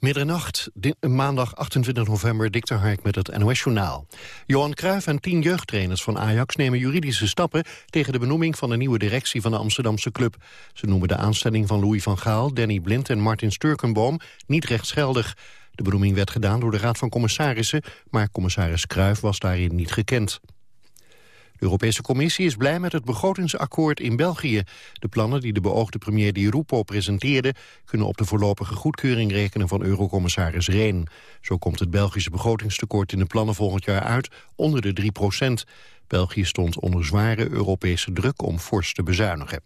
Middernacht, maandag 28 november, Dikter Hark met het NOS-journaal. Johan Cruijff en tien jeugdtrainers van Ajax nemen juridische stappen... tegen de benoeming van de nieuwe directie van de Amsterdamse club. Ze noemen de aanstelling van Louis van Gaal, Danny Blind en Martin Sturkenboom niet rechtsgeldig. De benoeming werd gedaan door de Raad van Commissarissen... maar commissaris Cruijff was daarin niet gekend. De Europese Commissie is blij met het begrotingsakkoord in België. De plannen die de beoogde premier Di Rupo presenteerde... kunnen op de voorlopige goedkeuring rekenen van eurocommissaris Rehn. Zo komt het Belgische begrotingstekort in de plannen volgend jaar uit onder de 3 procent. België stond onder zware Europese druk om fors te bezuinigen.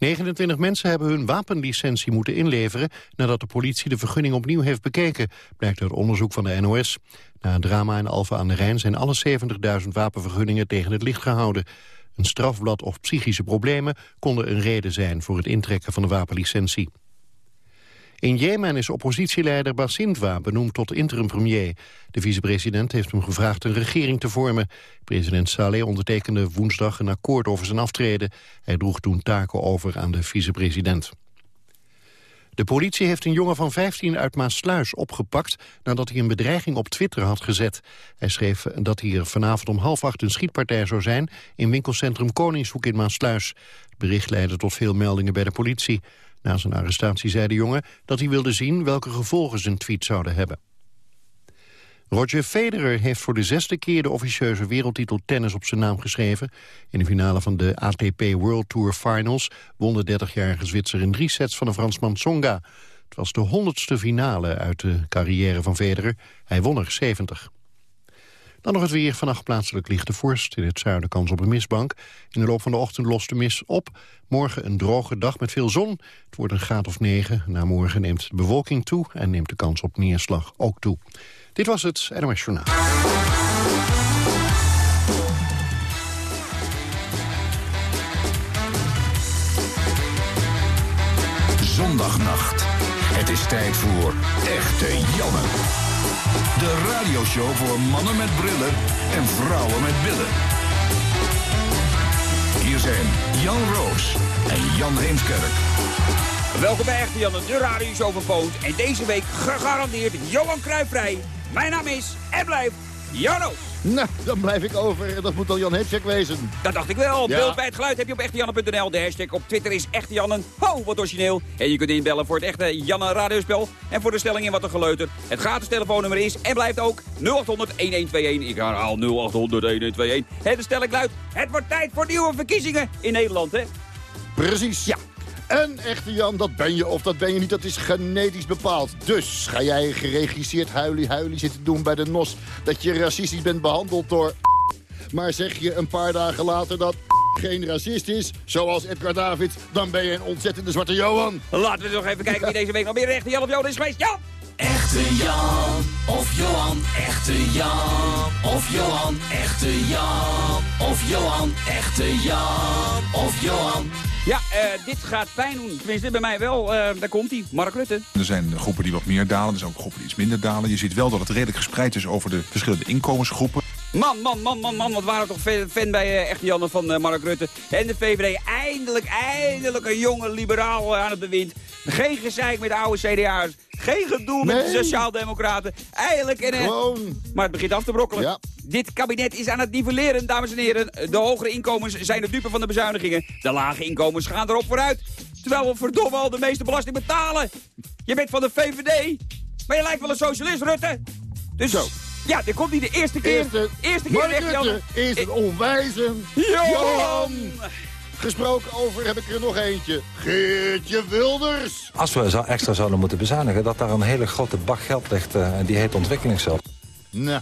29 mensen hebben hun wapenlicentie moeten inleveren... nadat de politie de vergunning opnieuw heeft bekeken, blijkt uit onderzoek van de NOS. Na een drama in Alfa aan de Rijn zijn alle 70.000 wapenvergunningen tegen het licht gehouden. Een strafblad of psychische problemen konden een reden zijn voor het intrekken van de wapenlicentie. In Jemen is oppositieleider Basindwa benoemd tot interim-premier. De vicepresident heeft hem gevraagd een regering te vormen. President Saleh ondertekende woensdag een akkoord over zijn aftreden. Hij droeg toen taken over aan de vicepresident. De politie heeft een jongen van 15 uit Maasluis opgepakt... nadat hij een bedreiging op Twitter had gezet. Hij schreef dat hier vanavond om half acht een schietpartij zou zijn... in winkelcentrum Koningshoek in Maasluis. Het bericht leidde tot veel meldingen bij de politie. Na zijn arrestatie zei de jongen dat hij wilde zien welke gevolgen zijn tweet zouden hebben. Roger Federer heeft voor de zesde keer de officieuze wereldtitel tennis op zijn naam geschreven. In de finale van de ATP World Tour Finals won de 30-jarige Zwitser in drie sets van de Fransman Tsonga. Het was de honderdste finale uit de carrière van Federer. Hij won er 70. Dan nog het weer. Vannacht plaatselijk lichte vorst. In het zuiden kans op een mistbank. In de loop van de ochtend lost de mist op. Morgen een droge dag met veel zon. Het wordt een graad of 9. Na morgen neemt de bewolking toe en neemt de kans op neerslag ook toe. Dit was het NOS Journaal. Zondagnacht. Het is tijd voor Echte Janne. De radioshow voor mannen met brillen en vrouwen met billen. Hier zijn Jan Roos en Jan Heemskerk. Welkom bij Echte Janne, de radioshow van Poont. En deze week gegarandeerd Johan Cruijffrij. Mijn naam is en blijft Jan Roos. Nou, dan blijf ik over. Dat moet dan Jan Heemskerk wezen. Dat dacht ik wel. Beeld bij het geluid heb je op echtejanne.nl. De hashtag op Twitter is echtejannen. Ho, wat origineel. En je kunt inbellen voor het echte Janne radiospel. En voor de stelling in wat er geleuter. Het gratis telefoonnummer is en blijft ook 0800 1121. Ik herhaal 0800 1121. En de stelling luidt, het wordt tijd voor nieuwe verkiezingen in Nederland, hè? Precies. Ja. En echte Jan, dat ben je of dat ben je niet, dat is genetisch bepaald. Dus ga jij geregisseerd huilie-huilie zitten doen bij de NOS... dat je racistisch bent behandeld door... maar zeg je een paar dagen later dat geen racist is, zoals Edgar David... dan ben je een ontzettende zwarte Johan. Laten we nog even kijken wie deze week nog meer echte Jan of Johan is geweest. Jan! Echte Jan of Johan, echte Jan of Johan, echte Jan of Johan, echte Jan of Johan. Ja, uh, dit gaat pijn doen. Tenminste, bij mij wel. Uh, daar komt hij, Mark Rutte. Er zijn groepen die wat meer dalen, er zijn ook groepen die iets minder dalen. Je ziet wel dat het redelijk gespreid is over de verschillende inkomensgroepen. Man, man, man, man, man, wat waren we toch fan bij uh, Echte Janne van uh, Mark Rutte. En de VVD, eindelijk, eindelijk een jonge liberaal aan het bewind. Geen gezeik met de oude CDA's. Geen gedoe met de Sociaaldemocraten. Eindelijk en Gewoon. Maar het begint af te brokkelen. Ja. Dit kabinet is aan het nivelleren, dames en heren. De hogere inkomens zijn de dupe van de bezuinigingen. De lage inkomens gaan erop vooruit. Terwijl we verdomme al de meeste belasting betalen. Je bent van de VVD. Maar je lijkt wel een socialist, Rutte. Dus Zo. ja, dit komt niet de eerste keer. Eerste, eerste keer Mark echt, Jan. Rutte is een onwijzen. Johan! Gesproken over heb ik er nog eentje. Geertje Wilders. Als we zo extra zouden moeten bezuinigen... dat daar een hele grote bak geld ligt eh, en die heet ontwikkelingshulp. Nou,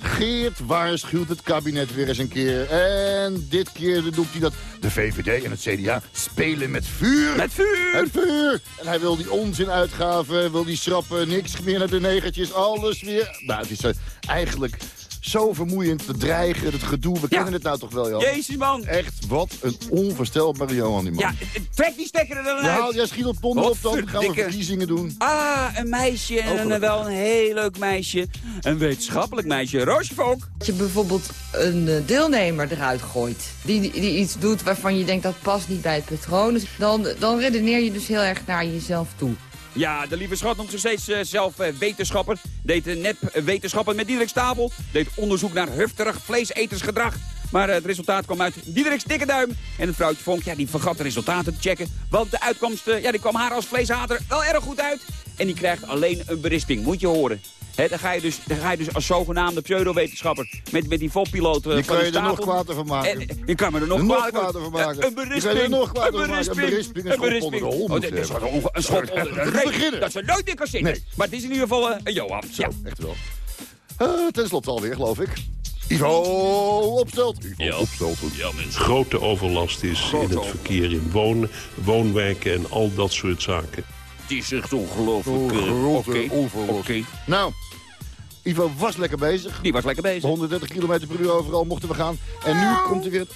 Geert waarschuwt het kabinet weer eens een keer. En dit keer doet hij dat de VVD en het CDA spelen met vuur. Met vuur! Met vuur! En hij wil die onzin uitgaven, wil die schrappen, niks meer naar de negertjes, alles weer. Nou, het is eh, eigenlijk zo vermoeiend, te dreigen, het gedoe. We kennen het nou toch wel, Jan? Jezus, man. Echt, wat een onvoorstelbare Johan, die man. Ja, trek die stekker er dan uit. Ja, jij schiet op donder op, dan gaan we verkiezingen doen. Ah, een meisje en een, gelukkig. wel een heel leuk meisje. Een wetenschappelijk meisje. Roosje Vonk. Als je bijvoorbeeld een eh, deelnemer eruit gooit... Die, die, die iets doet waarvan je denkt dat past niet bij het patroon... dus dan, dan redeneer je dus heel erg naar jezelf toe. Ja, de lieve schat noemt zich steeds eh, zelf eh, wetenschapper. Deed uh, nep eh, wetenschappen met Diederik Stapel. Deed onderzoek naar heftig vleesetersgedrag. Maar eh, het resultaat kwam uit Diederik's dikke duim. En het vrouwtje Vonk, ja, die vergat de resultaten te checken. Want de uitkomst, eh, ja, die kwam haar als vleeshater wel erg goed uit. En die krijgt alleen een berisping, moet je horen. Hè, dan, ga je dus, dan ga je dus als zogenaamde pseudowetenschapper met, met die volpiloot eh, Je van kan je er nog kwaad van maken. En, je kan me er nog, kwaad van maken. Ja, Een Je kan berisping. er nog kwaad een van maken. Een berisping, een schop onder de hol Oh, je is een, een schot onder de. Dat ze nooit meer kan zingen. Nee. Maar het is in ieder geval eh, een Johan. Zo, Ja. echt wel. Eh ten slotte alweer, geloof ik. Ivo opstelt. Ivo Ja. opstelt. grote overlast is in het verkeer in wonen, woonwijken en al dat soort zaken. Het is echt ongelooflijk. Oh, grote Oké. Nou, Ivo was lekker bezig. Die was lekker bezig. 130 km per uur overal mochten we gaan. En nu komt er weer het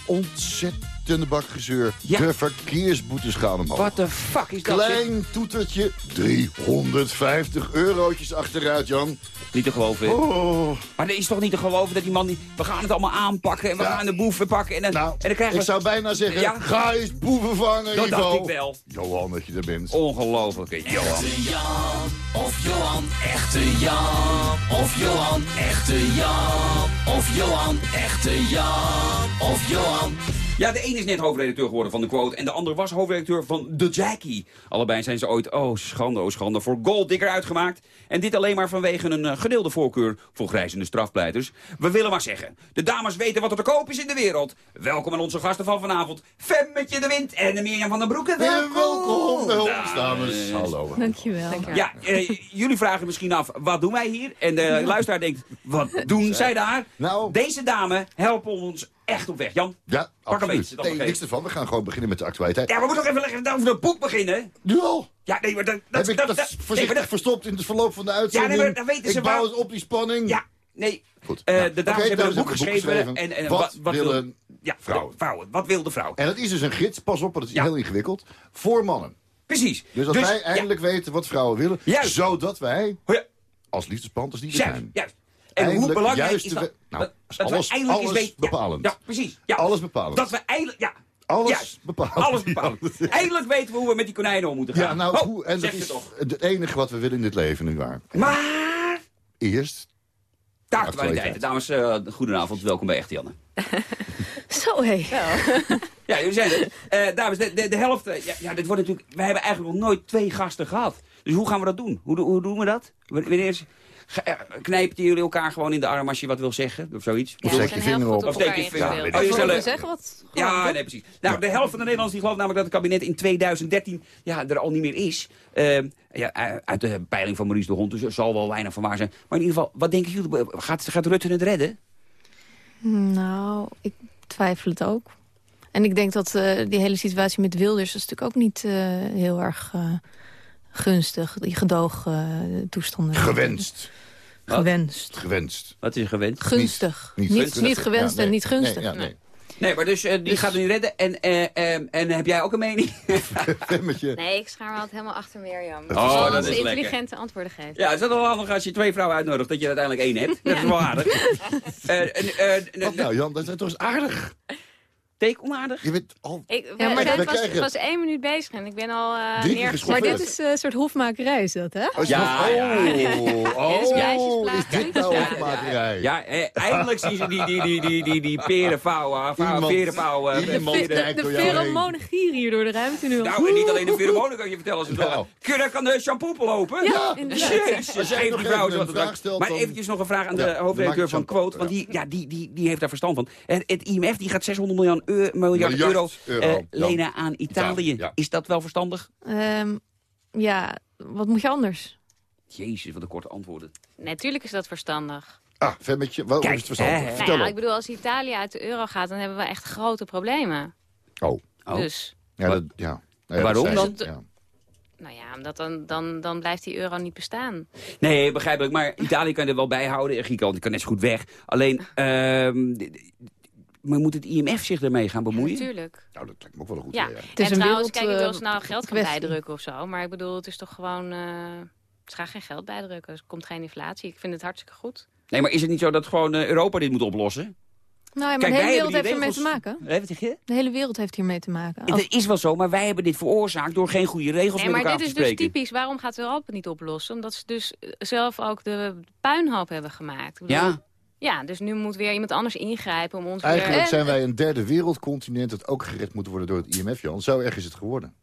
ontzettende bakgezeur. Ja. De verkeersboetes gaan omhoog. What the fuck is dat? zeg? Klein toetertje, 350 eurotjes achteruit, Jan. Niet te geloven. hè? Oh. Maar dat is toch niet te geloven dat die man... Die, we gaan het allemaal aanpakken en we Ja. gaan de boeven pakken. En dan, Nou, en dan krijgen ik we... zou bijna zeggen, Ja. ga eens boeven vangen, Dat Ivo. dacht ik wel. Johan, dat je er bent. Ongelooflijke Johan. Echte Jan of Johan, echte Jan of Johan, echte Jan of Johan, echte Jan of Johan. Ja, de een is net hoofdredacteur geworden van de Quote... en de ander was hoofdredacteur van The Jackie. Allebei zijn ze ooit, oh schande, oh schande, voor Golddigger uitgemaakt. En dit alleen maar vanwege een eh, gedeelde voorkeur voor grijzende strafpleiters. We willen maar zeggen, de dames weten wat er te koop is in de wereld. Welkom aan onze gasten van vanavond. Femmetje de Wind en Mirjam van den Broeke. Weer welkom bij ons, dames. Hallo. Dankjewel. Ja, eh, jullie vragen misschien af, wat doen wij hier? En de luisteraar denkt, wat doen zij daar? Nou. Deze dame helpen ons echt op weg. Jan, Ja, Pak een absoluut. beetje, dan Nee, niks ervan. We gaan gewoon beginnen met de actualiteit. ja, we moeten nog even lekker over de boek beginnen. Nu al? Ja, nee, maar dat... Heb ik dat, nee, voorzichtig verstopt in het verloop van de uitzending? maar dat weten ze ik bouw wel. het op die spanning. Ja, nee. Goed. Eh, Ja. de dames Oké, hebben een boek geschreven. een En, en Wat wat, willen wil, ja, vrouwen? vrouwen? Wat wil de vrouw? En dat is dus een gids, pas op, want het is Ja. heel ingewikkeld, voor mannen. Precies. Dus als wij eindelijk weten wat vrouwen willen, Juist. zodat wij Ja, ja, als liefdespanters die we juist, zijn. juist. En hoe belangrijk is dat? we- nou, dat, alles- we alles weten... ja, bepalend. Ja, precies. Ja. Alles bepalend. Dat we eindelijk... Ja, Alles bepalend. Alles bepalend. eindelijk weten we hoe we met die konijnen om moeten gaan. Ja, nou, Oh, hoe, en dat is toch. het enige wat we willen in dit leven, nietwaar? Maar... Eerst, actualiteit. Dames, eh goedenavond. Welkom bij Echte Janne. Zo hé. Ja, jullie zijn er. Eh, dames, de, de, de helft... eh, ja, ja, dit wordt natuurlijk... Wij hebben eigenlijk nog nooit twee gasten gehad. Dus hoe gaan we dat doen? Hoe, hoe doen we dat? Wanneer is... Eh, Knijpen jullie elkaar gewoon in de arm als je wat wil zeggen? Of zoiets? Of steek je vinger op. Of steek je vinger op. Ja, Oh, zeggen wat. Ja, nee, precies. Nou, de helft van de Nederlanders die gelooft namelijk dat het kabinet in 2013 ja, er al niet meer is. Eh, ja, eh, uit de peiling van Maurice de Hond, dus er zal wel weinig van waar zijn. Maar in ieder geval, wat denken jullie? Gaat, gaat Rutte het redden? Nou, ik twijfel het ook. En ik denk dat eh, die hele situatie met Wilders... is natuurlijk ook niet eh, heel erg eh, gunstig. Die gedoogtoestanden. gewenst. Gewenst. Gewenst. Wat is gewend? Gunstig. Niet- Niet, niet gewenst Ja, nee. en niet gunstig. Nee, ja, nee. Nee, maar dus eh, die gaat het niet redden. En, eh, eh, en heb jij ook een mening? Nee, ik schaar me altijd helemaal achter Mirjam. Dat Oh, dat Als is ze lekker. intelligente antwoorden geeft. Ja, het is wel handig als je twee vrouwen uitnodigt dat je er uiteindelijk één hebt. Dat is wel aardig. Eh, eh, eh, Wat nou, Jan? Dat is toch eens aardig. Take onaardig? Je bent al... Ik, Ja, maar pas, krijgen- pas één minuut bezig en ik ben al eh neergezet. Maar dit is eh, een soort hofmakerij, is dat, hè? Als je Ja, ja, oh, oh, is dit nou Ja, hofmakerij? Ja, eh, eindelijk zien ze die, die, die, die, die, die perenvouwen, verenvouwen. iemand De, de jou heen. pheromonen gieren hier door de ruimte nu. al. Nou, en niet alleen de pheromonen kan je vertellen als het Nou. wel. Kun kan de shampoo lopen? Ja, inderdaad. Jezus, Als jij geef nog even een wat vraag te stelt, Maar eventjes nog een vraag aan de Ja, hoofdredacteur van Quote. Want ja. die, ja, die, die, die heeft daar verstand van. Het, het IMF die gaat 600 miljoen miljard, Miljard euro, euro, eh, ja. lenen aan Italië. ja. Is dat wel verstandig? Ehm, ja, wat moet je anders? Jezus, wat een korte antwoorden. Natuurlijk is dat verstandig. Ah, Femmetje, Kijk, is het verstandig? Nou ik bedoel, als Italië uit de euro gaat, dan hebben we echt grote problemen. Oh, Oh. Dus, ja, dat, ja. Nou ja, Waarom dan? ja. nou ja, omdat dan, dan, dan blijft die euro niet bestaan. Nee, begrijpelijk. Maar Italië kan je er wel bij houden. En Griekenland kan net zo goed weg. Alleen, ehm, maar moet het IMF zich ermee gaan bemoeien? Natuurlijk. Nou, dat lijkt me ook wel een goed Ja. idee. Is en trouwens, wereld, kijk, ik wil eh, ze nou geld gaan bijdrukken of zo. Maar ik bedoel, het is toch gewoon... eh ze gaan geen geld bijdrukken. Er komt geen inflatie. Ik vind het hartstikke goed. Nee, maar is het niet zo dat gewoon eh, Europa dit moet oplossen? Nou ja, maar Kijk, de hele wereld heeft hebben hiermee te maken. Je? De hele wereld heeft hiermee te maken. Het is wel zo, maar wij hebben dit veroorzaakt door geen goede regels Nee, met maar elkaar dit te is dus spreken. typisch. Waarom gaat Europa het niet oplossen? Omdat ze dus eh, zelf ook de puinhoop hebben gemaakt. Ik bedoel, Ja. Ja, dus nu moet weer iemand anders ingrijpen om ons Eigenlijk weer... zijn wij een derde wereldcontinent dat ook gered moet worden door het IMF, Jan. Zo erg is het geworden.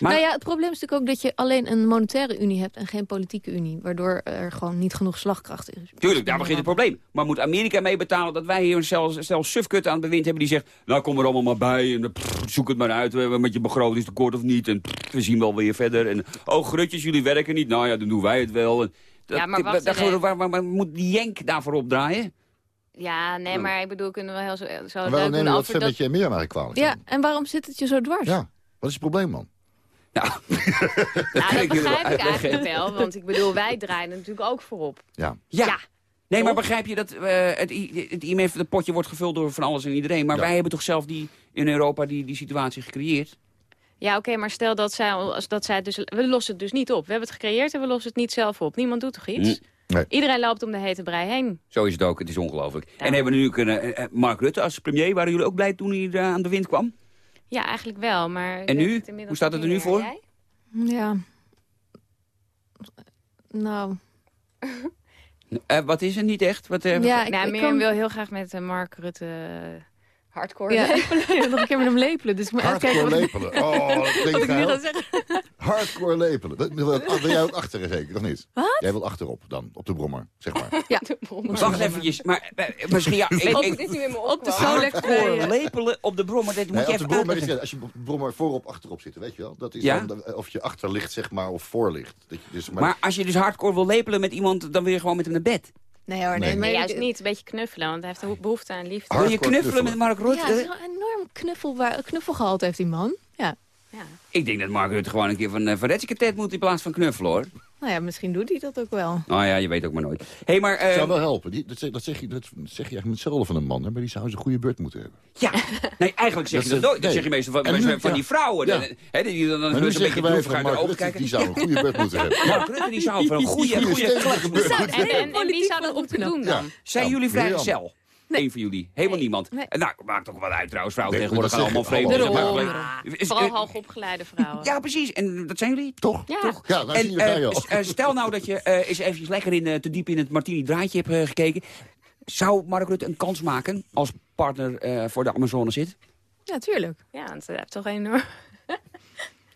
Maar- Nou ja, het probleem is natuurlijk ook dat je alleen een monetaire unie hebt... en geen politieke unie, waardoor er gewoon niet genoeg slagkracht is. Tuurlijk, daar begint het probleem. Maar moet Amerika mee betalen dat wij hier een stel, stel sufkut aan het bewind hebben... die zegt, nou kom er allemaal maar bij en pff, zoek het maar uit... eh, met je begrotingstekort of niet en pff, we zien wel weer verder. En oh, grutjes, jullie werken niet. Nou ja, dan doen wij het wel. En, Ja, maar wacht we- even. waar, waar, waar moet die jenk daarvoor opdraaien? Ja, nee, maar ik bedoel, kunnen we heel zo, zo En leuk waarom we dat over dat... meer maar kwalijk? Ja, en waarom zit het je zo dwars? Ja, wat is het probleem, man? Ja, Nou, dat wel begrijp ik eigenlijk wel, want ik bedoel, wij draaien er natuurlijk ook voorop. Ja. Ja. Ja. Nee, maar begrijp je dat eh, het, het IMF, het potje wordt gevuld door van alles en iedereen. Maar Ja. wij hebben toch zelf die, in Europa die, die situatie gecreëerd? Ja, oké, maar stel dat zij, als dat zij dus... We lossen het dus niet op. We hebben het gecreëerd en we lossen het niet zelf op. Niemand doet toch iets? Nee. Iedereen loopt om de hete brei heen. Zo is het ook, het is ongelooflijk. En hebben we nu kunnen, eh, Mark Rutte als premier, waren jullie ook blij toen hij eh, aan de wind kwam? Ja, eigenlijk wel, maar... ik En nu? Hoe staat het er nu voor? Jij? Ja. Nou, Eh, wat is er niet echt? Wat, eh, ja, ik, nou, ik Mirjam kan... wil heel graag met eh, Mark Rutte eh, hardcore Ja, lepelen. nog een keer met hem lepelen. Dus ik moet Hardcore lepelen. Oh, dat wat klinkt geil. zeggen. Hardcore lepelen. Dat, wil, jij ook achteren zeker, of niet? Wat? Jij wil achterop dan, op de brommer, zeg maar. Ja, Wacht eventjes, maar eh, misschien ja, ik, ik, dit nu in me op de hardcore eh, lepelen op de brommer, dat moet Nee, je de even brommer is als je op de brommer voorop achterop zit, weet je wel? Dat is Ja? dan de- of je achter ligt, zeg maar, of voor ligt. Dat je dus maar, Maar als je dus hardcore wil lepelen met iemand, dan wil je gewoon met hem naar bed. Nee hoor, nee. Nee. Nee, juist niet. Een beetje knuffelen, want hij heeft behoefte aan liefde. Wil je knuffelen met Mark Rutte? Ja, het is wel een enorm knuffel, knuffelgehalte heeft die man. Ja. Ja. Ik denk dat Mark Rutte gewoon een keer van, uh, van Retziketet moet in plaats van knuffelen, hoor. Nou ja, misschien doet hij dat ook wel. Nou ja, je weet ook maar nooit. hey, maar... eh, zou wel helpen. Die, dat, zeg, dat, zeg je, dat zeg je eigenlijk met hetzelfde van een man, hè, maar die zou eens een goede beurt moeten hebben. Ja, nee, eigenlijk zeg je Dat dat nooit. Dat nee. zeg je meestal van, van ja. die vrouwen. Ja. Dan- Hè, die dan, een nu beetje droevig van de Mark ogen Rutte, kijken. die zou een goede beurt moeten hebben. Mark Rutte die zou voor een goede... Goede goede stevige beurt En, moeten en, hebben. en wie zou dat moeten doen dan? Zijn jullie vrijgezel? Eén van jullie. Helemaal Nee. niemand. Nee. En Nou, maakt ook wel uit trouwens. Vrouwen Nee, tegenwoordig gaan allemaal vreemd. Daarom. Vooral eh, hoogopgeleide vrouwen. Ja, precies. En dat zijn jullie? Toch? Ja. Toch? Ja, En zie je, eh, eh, stel nou dat je eh eens eventjes lekker in, te diep in het martini draadje hebt gekeken. Zou Mark Rutte een kans maken als partner eh, voor de Amazone zit? Ja, tuurlijk. Ja, want hij heeft toch een enorm...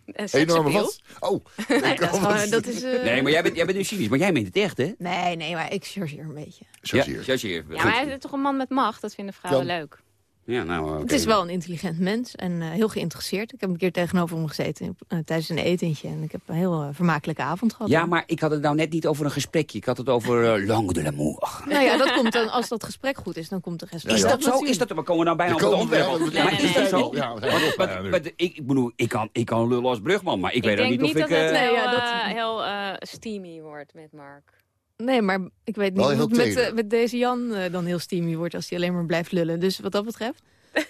een Enorme wat? Oh. Nee, dat is gewoon... Dat is, eh, Nee, maar jij bent, jij bent nu cynisch. Maar jij meent het echt, hè? Nee, nee, maar ik chargeer een beetje. Chargeer. Ja, chargeer. Ja, maar hij is toch een man met macht? Dat vinden vrouwen Jan. leuk. Ja, nou, oké. Het is wel een intelligent mens en eh, heel geïnteresseerd. Ik heb een keer tegenover hem gezeten eh, tijdens een etentje. En ik heb een heel eh, vermakelijke avond gehad. Ja, maar ik had het nou net niet over een gesprekje. Ik had het over uh, langue de l'amour. Nou ja, dat komt dan, als dat gesprek goed is, dan komt de rest Is ja. dat zo? Is dat, we komen nou bijna op het onderwerp. ja, maar is dat zo? Ja, ik, ik bedoel, ik kan, ik kan lullen als brugman, maar ik, Ik weet dan denk niet of niet ik... dat het eh, heel, eh, heel eh, steamy wordt met Mark. Nee, maar ik weet niet hoe het met, met deze Jan eh, dan heel steamy wordt... als hij alleen maar blijft lullen. Dus wat dat betreft...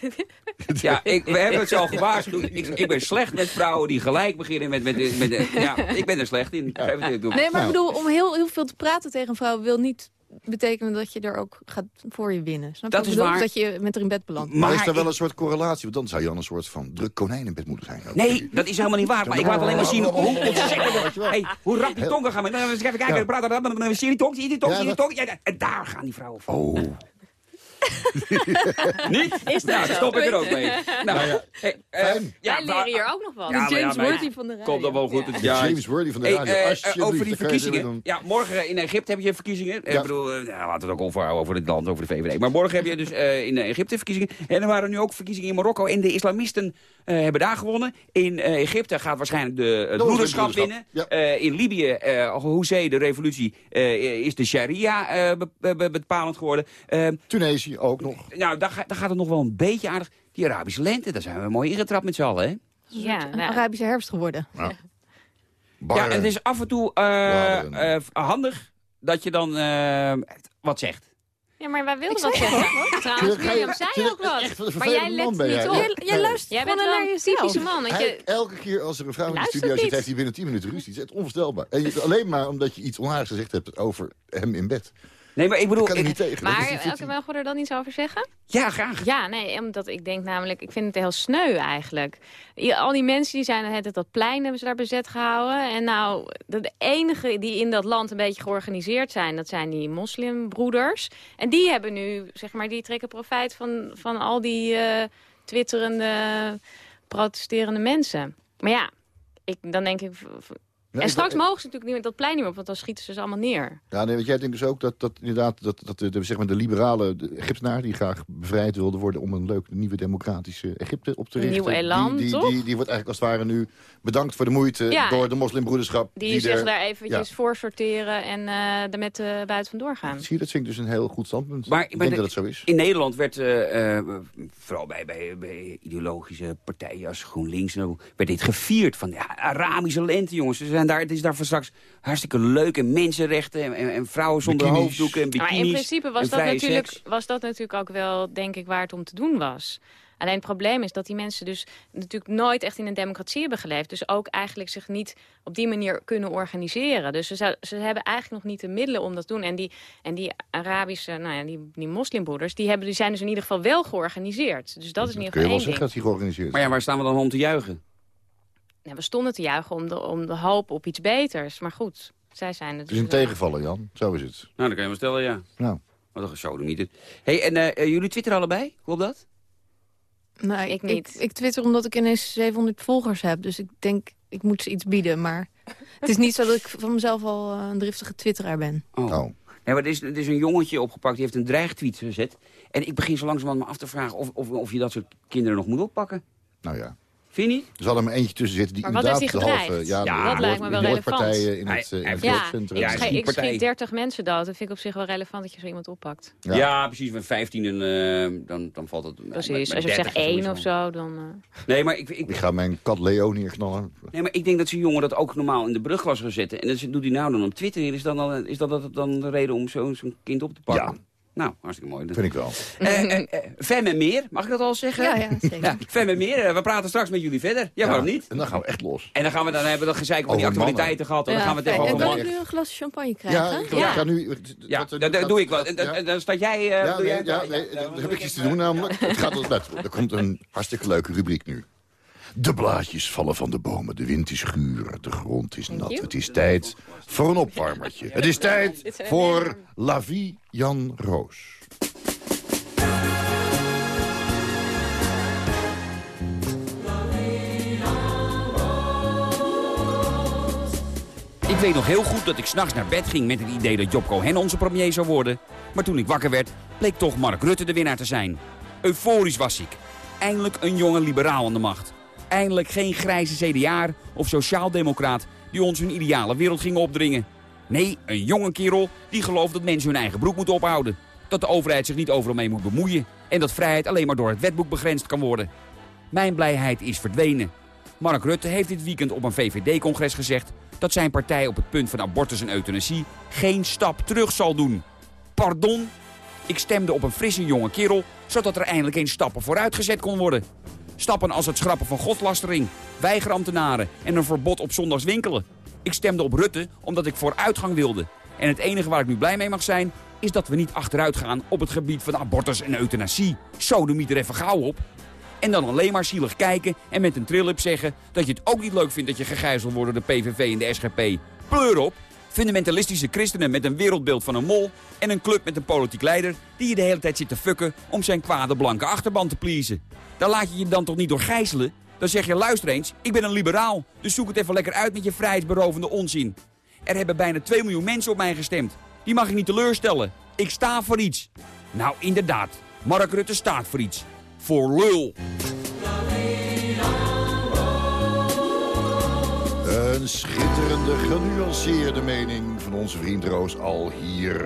Ja, ik, we hebben het zo gewaarschuwd. Ik, ik ben slecht met vrouwen die gelijk beginnen met... met, met, met- ja, ik ben er slecht in. Nee, maar ik Nou. bedoel, om heel, heel veel te praten tegen een vrouw... wil niet betekenen dat je er ook gaat voor je winnen. Snap je Dat is waar. Dat je met haar in bed belandt. Maar is er wel ik- een soort correlatie? Want dan zou Jan een soort van druk konijn in bed moeten zijn. ook. Nee, dat is helemaal niet waar. Maar ik laat alleen maar zien hoe ontzettend... Hey, hoe rap die tongen gaan. Dan eens even kijken, Ja. praten, dan- dan zie je die tong, zie je die tong, je die tong. Ja, en daar gaan die vrouwen voor. Niet? Is dat nou, zo? stop ik er ook mee. Nou, hey, eh, fijn. ja, Wij leren hier ook nog wat. Ja, maar de James maar- Worthy van de radio. Komt dat wel goed. Ja. Het De jaar. James Worthy van de radio. eh, eh, over die verkiezingen. Ja, morgen in Egypte heb je verkiezingen. Ja. Ik bedoel, eh, ja, laten we het ook over, over het land, over de VVD. Maar morgen heb je dus eh, in Egypte verkiezingen. En er waren nu ook verkiezingen in Marokko. En de islamisten eh, hebben daar gewonnen. In eh, Egypte gaat waarschijnlijk de, het De broederschap winnen. ja. Eh, in Libië, eh Hoezee, de revolutie, eh, is de sharia eh, be- be- bepalend geworden. Eh, Tunesië ook nog. nou, daar, ga- daar gaat het nog wel een beetje aardig. Die Arabische lente, daar zijn we mooi ingetrapt met z'n allen, hè? Ja, Een nou, Arabische herfst geworden. Ja, het is af en toe eh, eh, handig dat je dan eh, wat zegt. Ja, maar wij wilden wat zeggen. Trouwens, Ga je- Mirjam zei ook wat. Maar jij let niet jij. op. Jij, jij luistert Jij bent naar een jezelf. typische man. Want Hij, je, elke keer als er een vrouw in de studio zit, heeft hij binnen 10 minuten ruzie. Het is echt onvoorstelbaar. En je- alleen maar omdat je iets onhaars gezegd hebt over hem in bed. Nee, maar ik bedoel... kan er ik- niet tegen. Maar we er dan iets over zeggen? ja, graag. Ja, nee, omdat ik denk namelijk, ik vind het heel sneu eigenlijk. Al die mensen die zijn het dat plein hebben ze daar bezet gehouden. En nou, de, de enige die in dat land een beetje georganiseerd zijn, dat zijn die moslimbroeders. En die hebben nu, zeg maar, die trekken profijt van, van al die eh, twitterende, protesterende mensen. Maar ja, ik, dan denk ik... en straks mogen ze natuurlijk niet met dat plein niet meer op, want dan schieten ze ze allemaal neer. Ja, nee, want jij denkt dus ook dat, dat inderdaad dat, dat de, de- zeg maar de liberale de Egyptenaren... die graag bevrijd wilden worden om een leuk nieuwe democratische Egypte op te Een richten... nieuw elan, die, die, toch? die, die wordt eigenlijk als het ware nu bedankt voor de moeite Ja. door de moslimbroederschap. Die, zich er- daar eventjes ja. voor sorteren en eh er met eh buiten vandoor gaan. Zie je, dat vind ik dus een heel goed standpunt. Maar- ik maar denk de- dat het zo is. In Nederland werd, eh, eh, vooral bij, bij, bij ideologische partijen als GroenLinks... werd dit gevierd van ja, Arabische lente, jongens. Ze zijn daar, het is daar voor straks hartstikke leuk. En mensenrechten en, en, en vrouwen zonder Bikinis. hoofddoeken en bikinis. Maar in principe was en dat, natuurlijk, seks. was dat natuurlijk ook wel, denk ik, waar het om te doen was. Alleen het probleem is dat die mensen dus natuurlijk nooit echt in een democratie hebben geleefd. Dus ook eigenlijk zich niet op die manier kunnen organiseren. Dus ze, zou, ze hebben eigenlijk nog niet de middelen om dat te doen. En die, en die Arabische, nou ja, die, die moslimbroeders, die, hebben, die zijn dus in ieder geval wel georganiseerd. Dus dat is in Dat ieder kun je geval wel één ding. dat hij georganiseerd is. Maar ja, waar staan we dan om te juichen? Ja, we stonden te juichen om de, om de hoop op iets beters. Maar goed, zij zijn het Het is een dus, tegenvaller, Jan. Zo is het. Nou, dat kan je wel stellen, ja. Nou. Wat een gesodemieter. hey, en eh, eh, jullie twitteren allebei? Klopt dat? Nou, Ik niet. Ik, ik twitter omdat ik ineens 700 volgers heb. Dus ik denk, ik moet ze iets bieden. Maar het is niet zo dat ik van mezelf al eh, een driftige twitteraar ben. Oh. Oh. Nee, maar er is, er is een jongetje opgepakt, die heeft een dreigtweet gezet. En ik begin zo langzamerhand me af te vragen of, of, of je dat soort kinderen nog moet oppakken. Nou ja. Vind je niet? Er zal er maar eentje tussen zitten die Maar wat inderdaad heeft hij de halve... gedreigd? Ja, dat lijkt me wel relevant. in het, eh, in het. Ja, ik, schiet 30 mensen dood. Dat vind ik op zich wel relevant dat je zo iemand oppakt. Ja, Ja. precies. Met 15 en eh, dan, dan valt het... Precies. met- met Als je 30 zegt één of zo, dan... eh, Nee, maar ik, ik, Ik ga mijn kat Leo neerknallen. nee, maar ik denk dat zo'n jongen dat ook normaal in de brugklas gaat zetten. En dat doet hij nou dan op Twitter. Is, dan dan, is dat, dat dan de reden om zo'n zo'n kind op te pakken? Nou, hartstikke mooi. Vind ik wel. Eh, Fem en meer, mag ik dat al zeggen? Ja, ja, zeker. Ja, Fem en meer, we praten straks met jullie verder. Ja, waarom niet? En dan gaan we echt los. En dan, gaan we, dan hebben we dat gezeik van die actualiteiten gehad. En dan gaan we het over kan ik nu een glas champagne krijgen? Ja, ik, Ja. ga nu... Ja, dat, dat doe ik wel. En dan, dan staat jij... eh, Ja, doe nee, jij, ja, nee, ja, dan heb ik iets te doen namelijk. Het gaat als net. Er komt een hartstikke leuke rubriek nu. De blaadjes vallen van de bomen, de wind is guur, de grond is nat. you. Het is tijd voor een opwarmertje. Het is tijd voor La Vie Jan Roos. Ik weet nog heel goed dat ik s'nachts naar bed ging met het idee dat Job Cohen onze premier zou worden. Maar toen ik wakker werd, bleek toch Mark Rutte de winnaar te zijn. Euforisch was ik. Eindelijk een jonge liberaal aan de macht. Eindelijk geen grijze CDA'er of sociaaldemocraat die ons hun ideale wereld gingen opdringen. Nee, een jonge kerel die gelooft dat mensen hun eigen broek moeten ophouden. Dat de overheid zich niet overal mee moet bemoeien. En dat vrijheid alleen maar door het wetboek begrensd kan worden. Mijn blijheid is verdwenen. Mark Rutte heeft dit weekend op een VVD-congres gezegd... dat zijn partij op het punt van abortus en euthanasie geen stap terug zal doen. Pardon? Ik stemde op een frisse jonge kerel... zodat er eindelijk eens stappen vooruit gezet kon worden. Stappen als het schrappen van godslastering, weigerambtenaren... en een verbod op zondags winkelen. Ik stemde op Rutte omdat ik vooruitgang wilde. En het enige waar ik nu blij mee mag zijn... is dat we niet achteruit gaan op het gebied van abortus en euthanasie. De er even gauw op. En dan alleen maar zielig kijken en met een trillip zeggen... dat je het ook niet leuk vindt dat je gegijzeld wordt door de PVV en de SGP. Pleur op! Fundamentalistische christenen met een wereldbeeld van een mol... en een club met een politiek leider... die je de hele tijd zit te fucken om zijn kwade blanke achterban te pleasen. Daar laat je je dan toch niet door gijzelen? Dan zeg je, luister eens, ik ben een liberaal... dus zoek het even lekker uit met je vrijheidsberovende onzin. Er hebben bijna 2 miljoen mensen op mij gestemd. Die mag ik niet teleurstellen. Ik sta voor iets. Nou, inderdaad. Mark Rutte staat voor iets. Voor lul. Een schitterende, genuanceerde mening van onze vriend Roos al hier.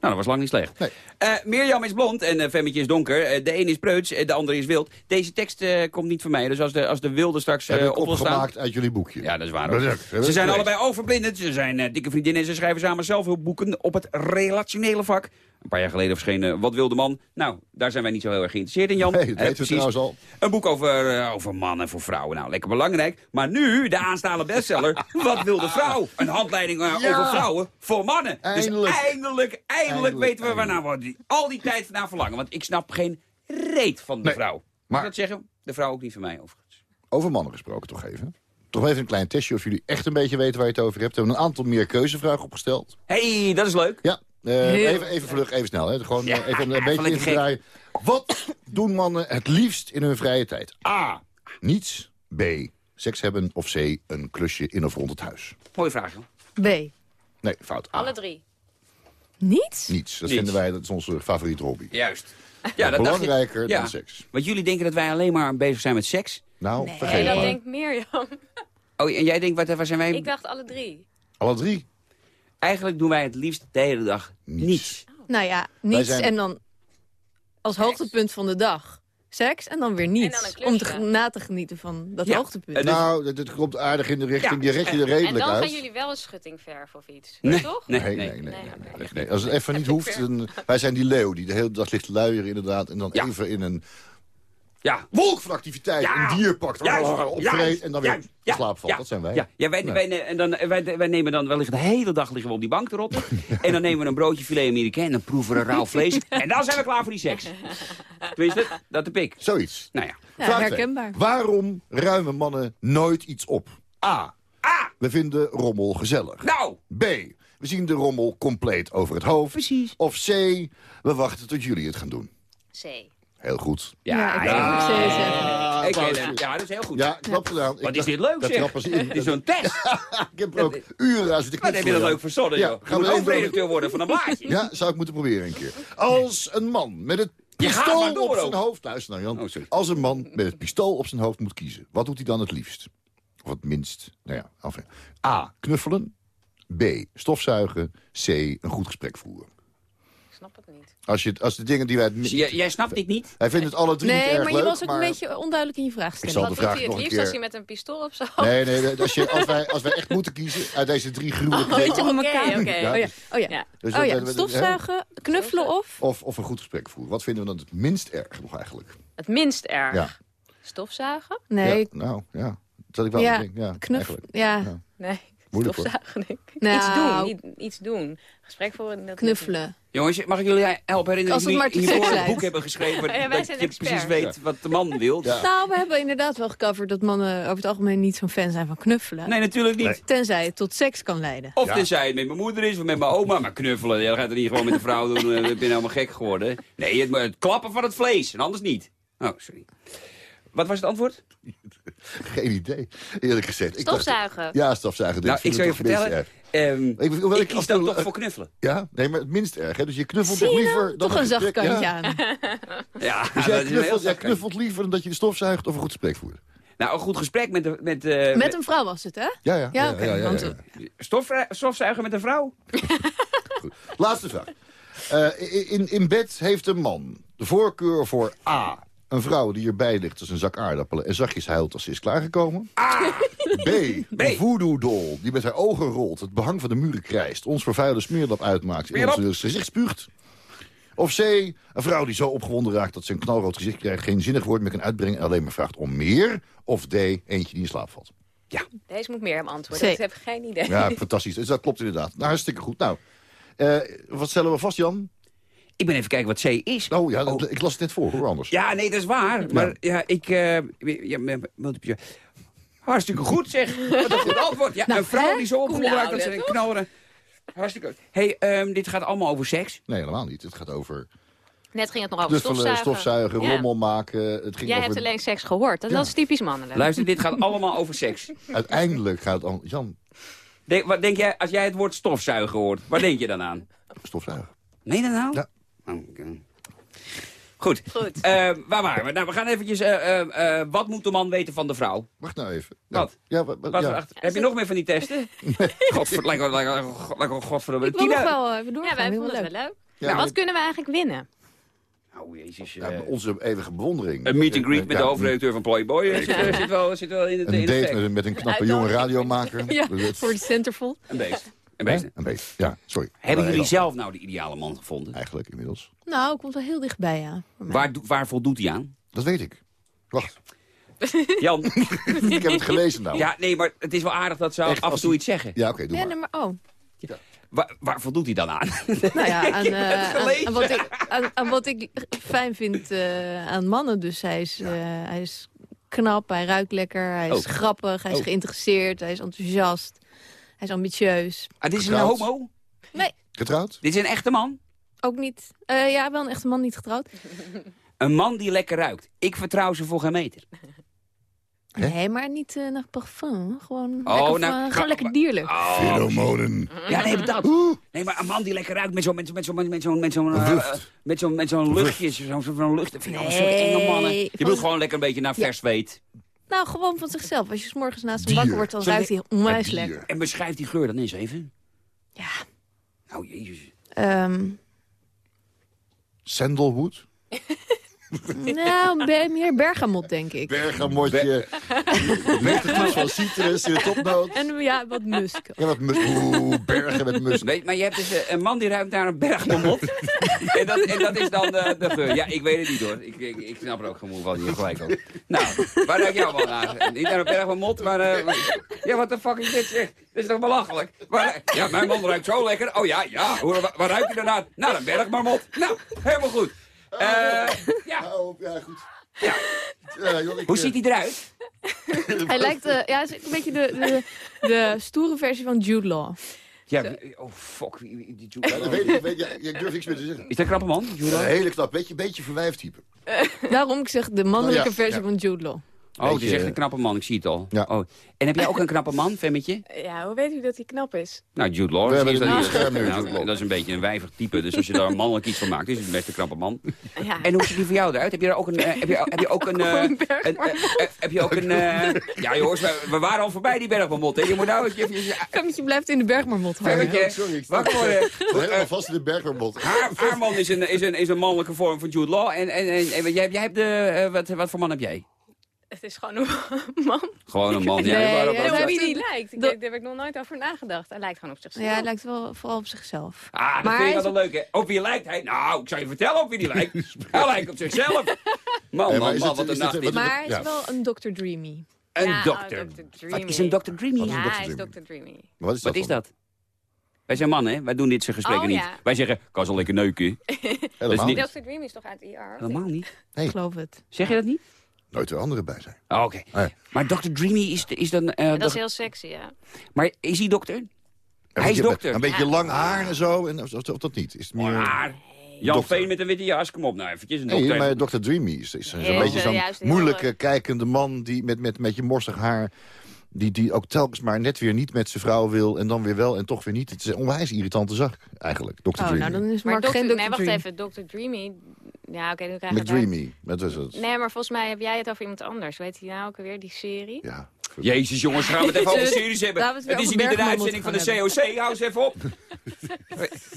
Nou, dat was lang niet slecht. Nee. Eh, Mirjam is blond en uh, Femmetje is donker. Eh, de een is preuts, de andere is wild. Deze tekst komt niet van mij. Dus als de, als de wilde straks ik op wil staan... uit jullie boekje. Ja, dat is waar. Ze zijn allebei overblindend. Ze zijn dikke vriendinnen en ze schrijven samen zelfhulpboeken op het relationele vak. Een paar jaar geleden verscheen eh, Wat wil de man? Nou, daar zijn wij niet zo heel erg geïnteresseerd in, Jan. Nee, dat weten we trouwens al. Een boek over, eh, over mannen voor vrouwen. Nou, lekker belangrijk. Maar nu, de aanstaande bestseller, Wat wil de vrouw? Een handleiding eh, Ja. over vrouwen voor mannen. Eindelijk. Dus eindelijk, eindelijk, Eindelijk, weten we waarnaar we die, al die tijd naar verlangen. Want ik snap geen reet van de Nee, vrouw. Maar- ik dat zeggen? De vrouw ook niet van mij, overigens. Over mannen gesproken toch even. Toch even een klein testje of jullie echt een beetje weten waar je het over hebt. We hebben een aantal meer keuzevragen opgesteld. Hé, hey, dat is leuk. Ja, eh, even, even vlug, even snel. Hè. Gewoon Ja, eh, even een beetje lekker gek. indraaien. Wat doen mannen het liefst in hun vrije tijd? A. Niets. B. Seks hebben. Of C. Een klusje in of rond het huis. Mooie vraag, joh. B. Nee, fout. A. Alle drie. Niets? Niets. Dat Niets. vinden wij, dat is onze favoriete hobby. Juist. Ja, dat dacht ik. Belangrijker Ja. dan seks. Want jullie denken dat wij alleen maar bezig zijn met seks? Nou, Nee, vergeet dat maar. denkt Mirjam. Oh, en jij denkt, wat, waar zijn wij? Ik dacht alle drie. Alle drie. Eigenlijk doen wij het liefst de hele dag Niets. niets. Nou ja, niets zijn- en dan als hoogtepunt van de dag seks en dan weer niets. dan om te, na te genieten van dat Ja. hoogtepunt. En Nou, dit, dit komt aardig in de richting. Ja, Je red je er En redelijk dan uit. gaan jullie wel een schutting verven of iets. Nee, Toch? nee, Nee, nee. nee, nee. Nee, nee, oké. nee, nee. Als het even niet hoeft, dan, wij zijn die leeuw die de hele dag ligt te luieren inderdaad. En dan Ja. even in een Ja, wolk van activiteit Ja. een dier pakt. Juist, opvreet juist, en dan weer ja, slaap valt. ja, Dat zijn wij. Ja, ja wij, Nee. wij, ne- en dan, wij, wij nemen dan wellicht de hele dag liggen we op die bank te rotten. en dan nemen we een broodje filet Amerikaan en dan proeven we een rauw vlees. en dan zijn we klaar voor die seks. Tenminste, dat heb ik. Zoiets. Nou ja. Ja, Vraag twee. herkenbaar. Waarom ruimen mannen nooit iets op? A. Ah, We vinden rommel gezellig. nou! B. We zien de rommel compleet over het hoofd. Precies. Of C. We wachten tot jullie het gaan doen. C. Heel goed. Ja, ik ja. Ah, Ik ken applaus. hem. Ja, dat is heel goed. Ja, knap gedaan. Wat is dit leuk, dat zeg. Dit is zo'n test. Ik heb er ook uren aan zitten Wat heb je dat leuk verzonnen, Ja, joh. gaan we hoofdredacteur worden van een blaadje. Ja, zou ik moeten proberen een keer. Als een man met het pistool door op zijn ook. hoofd... Luister nou, Jan. Oh. Als een man met het pistool op zijn hoofd moet kiezen... wat doet hij dan het liefst? Of het minst? Nou ja, enfin. A. Knuffelen. B. Stofzuigen. C. Een goed gesprek voeren. Ik snap het niet. Als, je, als de dingen die wij... het mi- Jij, jij snapt dit niet? Hij vindt het alle drie niet Nee, erg maar je leuk, was ook maar... een beetje onduidelijk in je vraagstelling. zal Wat de vraag het nog een liefst als hij met een pistool op zijn hoofd? Nee, nee, nee, als, je, als, wij, als wij echt moeten kiezen uit deze drie gruwelijke Oh, dingen... weet je om Oké, elkaar? oké. Ja, Oh ja, oh ja. Ja. Dus Oh ja, dat- stofzuigen, knuffelen of? Of, of een goed gesprek voeren. Wat vinden we dan het minst erg nog eigenlijk? Het minst erg. Ja. Stofzuigen? Nee, Ja, nou, ja. Dat had ik wel ja, denken. Ja, knuff, ja, Ja. Nee. Moeilijk. Stofzuigen, denk ik. Nou. Iets doen. Iets doen. Gesprek voeren. knuffelen. Jongens, mag ik jullie helpen herinneren Als dat het maar jullie hiervoor een boek hebben geschreven Ja, wij dat je expert. precies weet wat de man wil? Ja. Nou, we hebben inderdaad wel gecoverd dat mannen over het algemeen niet zo'n fan zijn van knuffelen. Nee, natuurlijk niet. Nee. Tenzij het tot seks kan leiden. Of Ja. tenzij het met mijn moeder is of met mijn oma. Maar knuffelen, ja, dat gaat er niet gewoon met een vrouw doen. eh, Ik ben helemaal gek geworden. Nee, het, het klappen van het vlees. En anders niet. Oh, sorry. Wat was het antwoord? Geen idee, eerlijk gezegd. Ik dacht- Stofzuigen. ja, stofzuigen. nou, ik zou je vertellen. Ehm, Ik, wil- ik kies dan toch voor knuffelen. Ja, nee, maar het minst erg. Hè? Dus je knuffelt toch liever... nou? dan Toch een zacht gesprek- kantje ja. aan. Ja, Dus dat jij knuffelt, jij liever dan dat je de stofzuigt of een goed gesprek voert. Nou, een goed gesprek met... De, met, eh, Met een vrouw was het, hè? Ja, ja. Ja, ja. stofvrij- stofzuigen met een vrouw? Laatste vraag. Eh, in, in bed heeft een man de voorkeur voor A. Een vrouw die erbij ligt als een zak aardappelen... en zachtjes huilt als ze is klaargekomen. B. Een voodoo-dol die met haar ogen rolt, het behang van de muren krijst... ons vervuilde smeerlap uitmaakt en ons gezicht spuugt. Of C. Een vrouw die zo opgewonden raakt dat ze een knalrood gezicht krijgt... geen zinnig woord meer kan uitbrengen en alleen maar vraagt om meer. Of D. Eentje die in slaap valt. Deze moet meer hem antwoorden. Ik heb geen idee. Ja, fantastisch. Dus dat klopt inderdaad. Nou, hartstikke goed. Nou, eh, wat stellen we vast, Jan? Ik ben even kijken wat C is. Oh ja, dat- ik las het net voor, hoor, anders. Ja, nee, dat is waar. Maar ja, ik... eh ja, Hartstikke goed, zeg. Wat een goed antwoord. Ja, een vrouw die zo opgewonden raakt dat ze knallen... Hartstikke goed. hey, ehm, dit gaat allemaal over seks. Nee, helemaal niet. Het gaat over Net ging het nog over knuffelen, stofzuigen. stofzuigen, Ja. rommel maken. Het ging Jij over... hebt alleen seks gehoord. Dat, Ja. dat is typisch mannelijk. Luister, dit gaat allemaal over seks. Uiteindelijk gaat het... al- Jan, Denk, wat denk jij, als jij het woord stofzuigen hoort, waar denk je dan aan? stofzuigen. Nee, dan nou? Ja. Oké. Goed. Goed. Eh, waar waren we? Nou, we gaan eventjes... eh, eh, eh, wat moet de man weten van de vrouw? Wacht nou even. Wat? Ja, wat, wat- Wat ja. wacht, heb je nog meer van die testen? Godver, lijkt wel- lijkt wel godverdomme. Ik wil nog wel even doorgaan. Ja, wij vonden het wel leuk. Ja, wat kunnen we eigenlijk winnen? Oh, jezus. Ja, eh, onze eeuwige bewondering. een meet and greet met Ja, de hoofdredacteur van Playboy. Zit, zit, wel, zit wel in het, Een date met, met een knappe jonge radiomaker. Ja, voor de centerfold. Een beest. Een beetje, ja, sorry. Hebben jullie zelf nou de ideale man gevonden? Eigenlijk inmiddels. Nou, komt wel heel dichtbij, ja. Waar, waar voldoet hij aan? Dat weet ik. Wacht, Jan? ik heb het gelezen nou. ja, nee, maar het is wel aardig dat ze Echt, af en toe iets zeggen. Ja, oké, doe Ja, maar. nee, maar oh. Waar, waar voldoet hij dan aan? Nou ja, aan, eh, aan, wat ik, aan, aan wat ik fijn vind eh, aan mannen. Dus hij is, eh, hij is knap, hij ruikt lekker, hij is Oh. grappig, hij is Oh. geïnteresseerd, hij is enthousiast. Hij is ambitieus. Ah, dit is een homo? Nee, Getrouwd? Dit is een echte man? ook niet. Eh, ja, wel een echte man, niet getrouwd. Een man die lekker ruikt. Ik vertrouw ze voor geen meter. Hè? Nee, maar niet eh, naar parfum. Gewoon, Oh, lekker, nou, gewoon lekker dierlijk. Oh, Pheromonen. Ja, nee, maar dat. Nee, maar een man die lekker ruikt met zo'n met, met, zo, met, zo'n met zo'n eh, met zo'n met zo'n luchtje, zo'n lucht. Dat vind ik allemaal zo'n enge mannen. Nee, Je bedoelt gewoon lekker een beetje naar vers weet. Nou, gewoon van zichzelf. Als je 's morgens naast hem Dier. wakker wordt, dan ruikt hij onwijs lekker. En beschrijf die geur dan eens even. Ja. Nou, jezus. Ehm, Sandalwood? nou, meer bergamot, denk ik. Bergamotje. Nuttigjes van citrus in de topnoot. En ja, wat musk. Ja, wat mus. Oeh, bergen met mus. Nee, maar je hebt dus eh, een man die ruikt naar een bergmamot. en, dat, en dat is dan de, de geur. Ja, ik weet het niet hoor. Ik, ik, ik snap er ook geen moe van hier gelijk op. Nou, waar ruik jouw man naar? Niet naar een bergmamot, maar... eh, ja, wat de fuck is dit zeg? Dit is toch belachelijk? Waar, ja, mijn man ruikt zo lekker. Oh ja, ja. Hoe, waar, waar ruikt hij daarna? Naar een bergmarmot. Nou, helemaal goed. Eh, ja, Hou op, ja, goed. Ja. Ja, joh, ik, hoe eh, ziet hij eruit? Hij lijkt, eh, ja, een beetje de, de, de stoere versie van Jude Law. Ja, oh fuck. die Ja, dat weet ik, weet, ja, ik durf niks meer te zeggen. Is dat een knappe man? Een hele knap, beetje, beetje verwijfd type. Daarom ik zeg de mannelijke ja, versie ja. van Jude Law. Oh, het is Beetje, echt een knappe man. Ik zie het al. Ja. Oh. En heb jij ook een knappe man, Femmetje? Ja, hoe weet u dat hij knap is? Nou, Jude Law. We hebben is dat, niet niet. scherm nu, Nou, dat is een beetje een wijvig type. Dus als je daar mannelijk iets van maakt, is het best een knappe man. Ja. En hoe ziet die voor jou eruit? Heb je er ook een... eh, heb, je, heb je ook een... eh, een, eh, eh, heb je ook een... eh, ja, jongens, we, we waren al voorbij die bergmamot. hè. Je moet nou... Je, je, je, Femmetje blijft in de bergmarmot hangen. Femmetje, sorry, worden. Zit helemaal vast in de bergverbod. Haar, haar man is een, is, een, is een mannelijke vorm van Jude Law. En, en, en, en jij, jij hebt de... eh, wat, wat voor man heb jij? Het is gewoon een man. Gewoon een man. Nee, ja, waarom- ja, Ja, wie die lijkt. Ik Daar heb ik nog nooit over nagedacht. Hij lijkt gewoon op zichzelf. Ja, hij lijkt wel vooral op zichzelf. Ah, dat Maar vind ik wel leuk, hè? Op wie lijkt hij? Nou, ik zou je vertellen op wie die lijkt. hij lijkt op zichzelf. Man, man, man, wat een nacht Maar hij is wel een Dr. Dreamy. Een Ja, dokter. oh. Wat is een Dr. Dreamy? Wat is een Ja, hij is Dreamy? Dr. Dreamy. Wat is dat Wat is dan? dat? Wij zijn mannen, hè? Wij doen dit soort gesprekken Oh, niet. ja. Wij zeggen, kan zo lekker neuken. Helemaal niet. Dr. Dreamy is toch uit IR? Helemaal niet. Nee. Ik geloof het. Zeg je dat niet? Nooit er anderen bij zijn. Oh, Oké. Maar Dr. Dreamy is, is dan... eh, Dat is heel sexy, ja. Maar is hij dokter? Een Hij is beetje- dokter. Een beetje Ja. lang haar en zo. En, of, of, of dat niet? Is het meer... Maar, Jan Dokter. Veen met een witte jas, kom op nou eventjes. Een Nee, dokter. maar Dr. Dreamy is, is Heel, beetje zo'n moeilijke, kijkende man... die met, met, met je morsig haar... Die, die ook telkens maar net weer niet met zijn vrouw wil... en dan weer wel en toch weer niet. Het is een onwijs irritante zak, eigenlijk, Dr. Oh, Dreamy. nou dan is Maar Dr. geen Dr. Nee, wacht Dreamy. even. Dr. Dreamy... Ja, oké, nu krijg Met. Dreamy, met was het. Nee, maar volgens mij heb jij het over iemand anders. Weet je nou ook alweer, die serie? Ja. Jezus jongens, gaan we het even over series hebben. het is hier niet een Bergman uitzending van de COC, hou eens even op.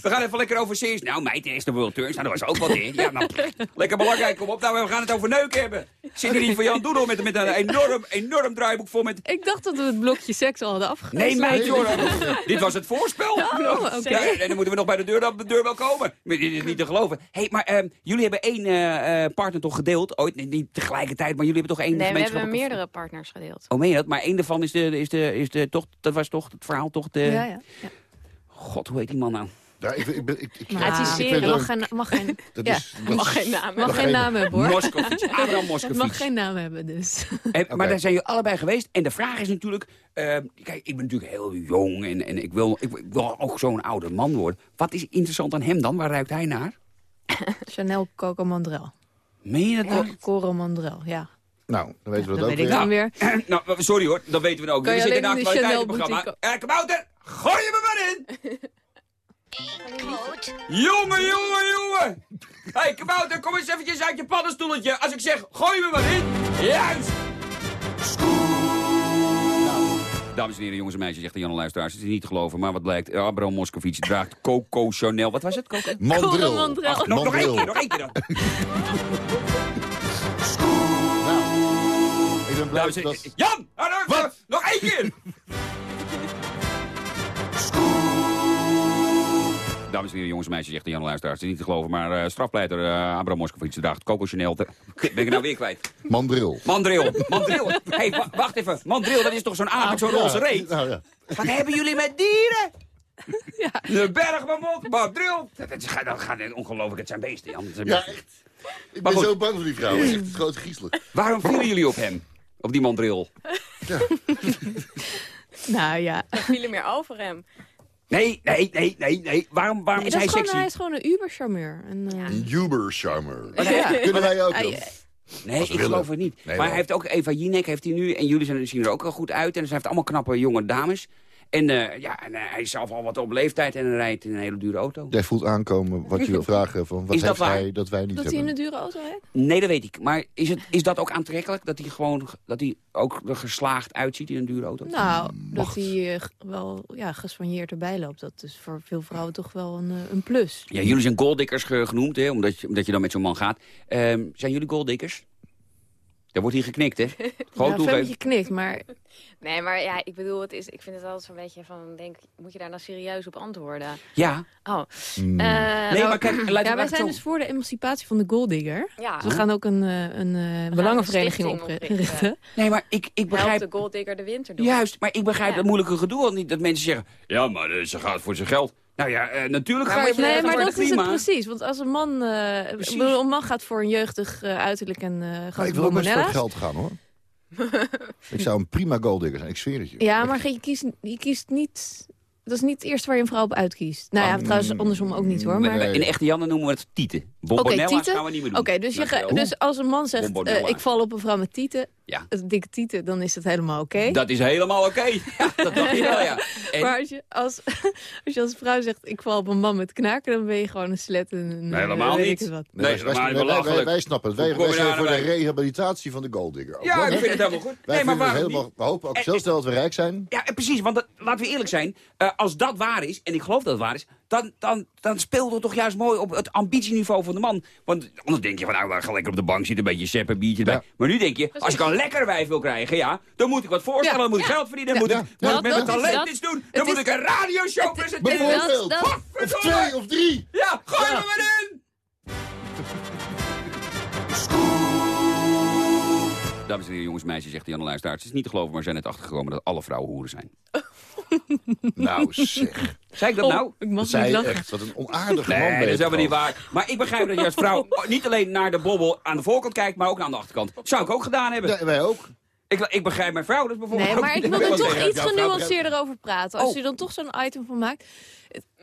We gaan even lekker over series. Nou meid, is de World Turns. Nou, dat was ook wat in. Ja, nou, lekker belangrijk, kom op. Nou, we gaan het over neuken hebben. Zit er niet van Jan Doedel met, met een enorm, enorm draaiboek vol met... Ik dacht dat we het blokje seks al hadden afgegeven. Nee meid, joh. Dit was het voorspel. Oh. Ja, en dan moeten we nog bij de deur, op de deur wel komen. Maar dit is niet te geloven. hey, maar ehm, jullie hebben één eh, eh, partner toch gedeeld? Ooit, niet- niet tegelijkertijd, maar jullie hebben toch één Nee, we hebben meerdere partners gedeeld. Oh, meen je dat? Maar één daarvan is de, is de, is de, toch, dat was toch het verhaal toch de... Ja, ja. ja. God, hoe heet die man nou? Ja, ik, ik, ben- ik, ik, Maar het is serie, mag dat- geen, mag geen, dat ja. is, dat Mag geen naam mag hebben. geen naam hebben, hoor. Moskovits, Abraham Het Moskovits. mag geen naam hebben, dus. En- Oké. Maar daar zijn jullie allebei geweest. En de vraag is natuurlijk... eh, kijk, ik ben natuurlijk heel jong en, en ik, wil, ik, ik wil ook zo'n oude man worden. Wat is interessant aan hem dan? Waar ruikt hij naar? Chanel Coco Mandrel. Meen je dat nou? Coro Mandrel, ja. Nou, dan weten we Dat dat weet ook ik weer. dan weer. nou, sorry hoor, dat weten we ook. Kan We zitten in een actualiteitenprogramma. Eh, Kabouter, gooi je me maar in! Jongen, jongen, jongen! Hé, hey, Kabouter, kom eens eventjes uit je paddenstoeletje. Als ik zeg, gooi me maar in. Juist! Nou, Dames en heren, jongens en meisjes, zegt de Jan Luisteraars. Het is niet te geloven, maar wat blijkt. Abraham Moscovici draagt Coco Chanel. Wat was het, Coco? Mandril. Mandril. Ach, nog, nog één keer, nog één keer dan. Ik ben blij Dames en- dat... Jan, nou, Wat? nog één keer. Dames en heren, jongens en meisjes, zegt de Jan Luisteraar. Het is niet te geloven, maar uh, strafpleiter uh, Abraham Moscovici draagt Coco Chanel. Te... Ben ik nou weer kwijt? Mandril. Mandril. Mandril. Hé, hey, wacht even. Mandril, dat is toch zo'n aap met zo'n roze reet? Nou, ja. Wat hebben jullie met dieren? Ja. De bergbamot, Mandril. Dat, dat, gaat, dat gaat ongelooflijk, het zijn beesten, Jan. Zijn ja, echt. Ik ben zo bang voor die vrouw. Het is echt groot griezelig. Waarom vielen jullie op hem? Op die Mandril? Ja. nou ja. Er vielen meer over hem. Nee, nee, nee, nee, nee. Waarom, waarom nee, is hij gewoon, sexy? Hij is gewoon een Uber-charmeur. Een, uh... een Uber-charmeur. Ja. Kunnen wij ook doen? Nee, ik geloof het niet. Nee, maar wel. hij heeft ook Eva Jinek heeft hij nu. En jullie zijn, zien er ook al goed uit. En hij heeft allemaal knappe jonge dames. En, uh, ja, en uh, hij is zelf al wat op leeftijd en rijdt in een hele dure auto. Jij voelt aankomen wat je wil vragen. Van wat is heeft dat hij dat wij niet dat hebben? hij in een dure auto heeft? Nee, dat weet ik. Maar is, het, is dat ook aantrekkelijk? Dat hij gewoon dat hij ook er geslaagd uitziet in een dure auto? Nou, dat hij uh, wel ja, gespanjeerd erbij loopt. Dat is voor veel vrouwen toch wel een, een plus. Ja, jullie zijn golddikkers genoemd, hè, omdat, je, omdat je dan met zo'n man gaat. zijn jullie golddikkers? Daar wordt hier geknikt, hè? Gewoon ja, een beetje geknikt, maar... Nee, maar ja, ik bedoel, het is, ik vind het altijd zo'n beetje van... Denk, moet je daar dan serieus op antwoorden? Ja. Oh. Mm. Uh, nee, maar kijk, laat ja, wij zijn zo... dus voor de emancipatie van de golddigger. Ja. Dus we gaan ook een, een, een belangenvereniging oprichten. Nee, maar ik, ik begrijp... Help de golddigger de winter door. Juist, maar ik begrijp ja. dat moeilijke gedoe al niet. Dat mensen zeggen, ja, maar ze gaat voor zijn geld. Nou ja, uh, natuurlijk maar ga je Nee, maar dat is het precies. Want als een man, uh, een man gaat voor een jeugdig uh, uiterlijk en uh, gaat Ik wil ook best voor geld gaan, hoor. ik zou een prima goaldigger zijn, ik zweer het je. Ja, maar je kiest, je kiest niet... Dat is niet het eerste waar je een vrouw op uitkiest. Nou ja, um, trouwens andersom ook niet hoor. Maar... In echte Janne noemen we het tieten. Bombonella's okay, gaan we niet meer doen. Oké, okay, dus, je, dus als een man zegt, uh, ik val op een vrouw met tieten... Ja. dikke tieten, dan is dat helemaal oké. Okay. Dat is helemaal oké. Okay. Ja, dat dacht je wel, ja. En... Maar als je als, als je als vrouw zegt, ik val op een man met knaken... dan ben je gewoon een slet en een... Nee, helemaal niet. Ik. Nee, nee wij, wij, wij, wij, wij snappen het. Wij, wij zijn voor de rehabilitatie van de golddigger. Ja, ik vind het helemaal goed. Wij nee, maar waarom helemaal, niet? we hopen ook snel dat we rijk zijn. Ja, precies. Want dat, laten we eerlijk zijn. Uh, als dat waar is, en ik geloof dat het waar is... dan, dan, dan speelt het toch juist mooi op het ambitieniveau van de man. Want anders denk je van, nou, ga lekker op de bank zitten... een beetje seppen, biertje erbij. Ja. Maar nu denk je, als ik een lekker wijf wil krijgen... ja, dan moet ik wat voorstellen, dan moet ik geld verdienen... dan moet ik, met mijn talent iets doen... dan moet ik een radioshow presenteren. Bijvoorbeeld. Of twee of drie. Ja, gooi er maar in! Dames en heren, jongens, meisjes, zegt Jan Luisteraar. Het is niet te geloven, maar zijn net achtergekomen dat alle vrouwen hoeren zijn. nou zeg. Zei ik dat nou? Oh, ik mag Zij niet lachen. echt, wat een onaardige nee, man ben dat is helemaal niet waar. Maar ik begrijp dat je als vrouw niet alleen naar de bobbel aan de voorkant kijkt, maar ook aan de achterkant. Zou ik ook gedaan hebben. Ja, wij ook. Ik, ik begrijp mijn vrouw dus bijvoorbeeld Nee, maar ik wil er toch zeggen. iets genuanceerder over praten. Als Oh. je dan toch zo'n item van maakt.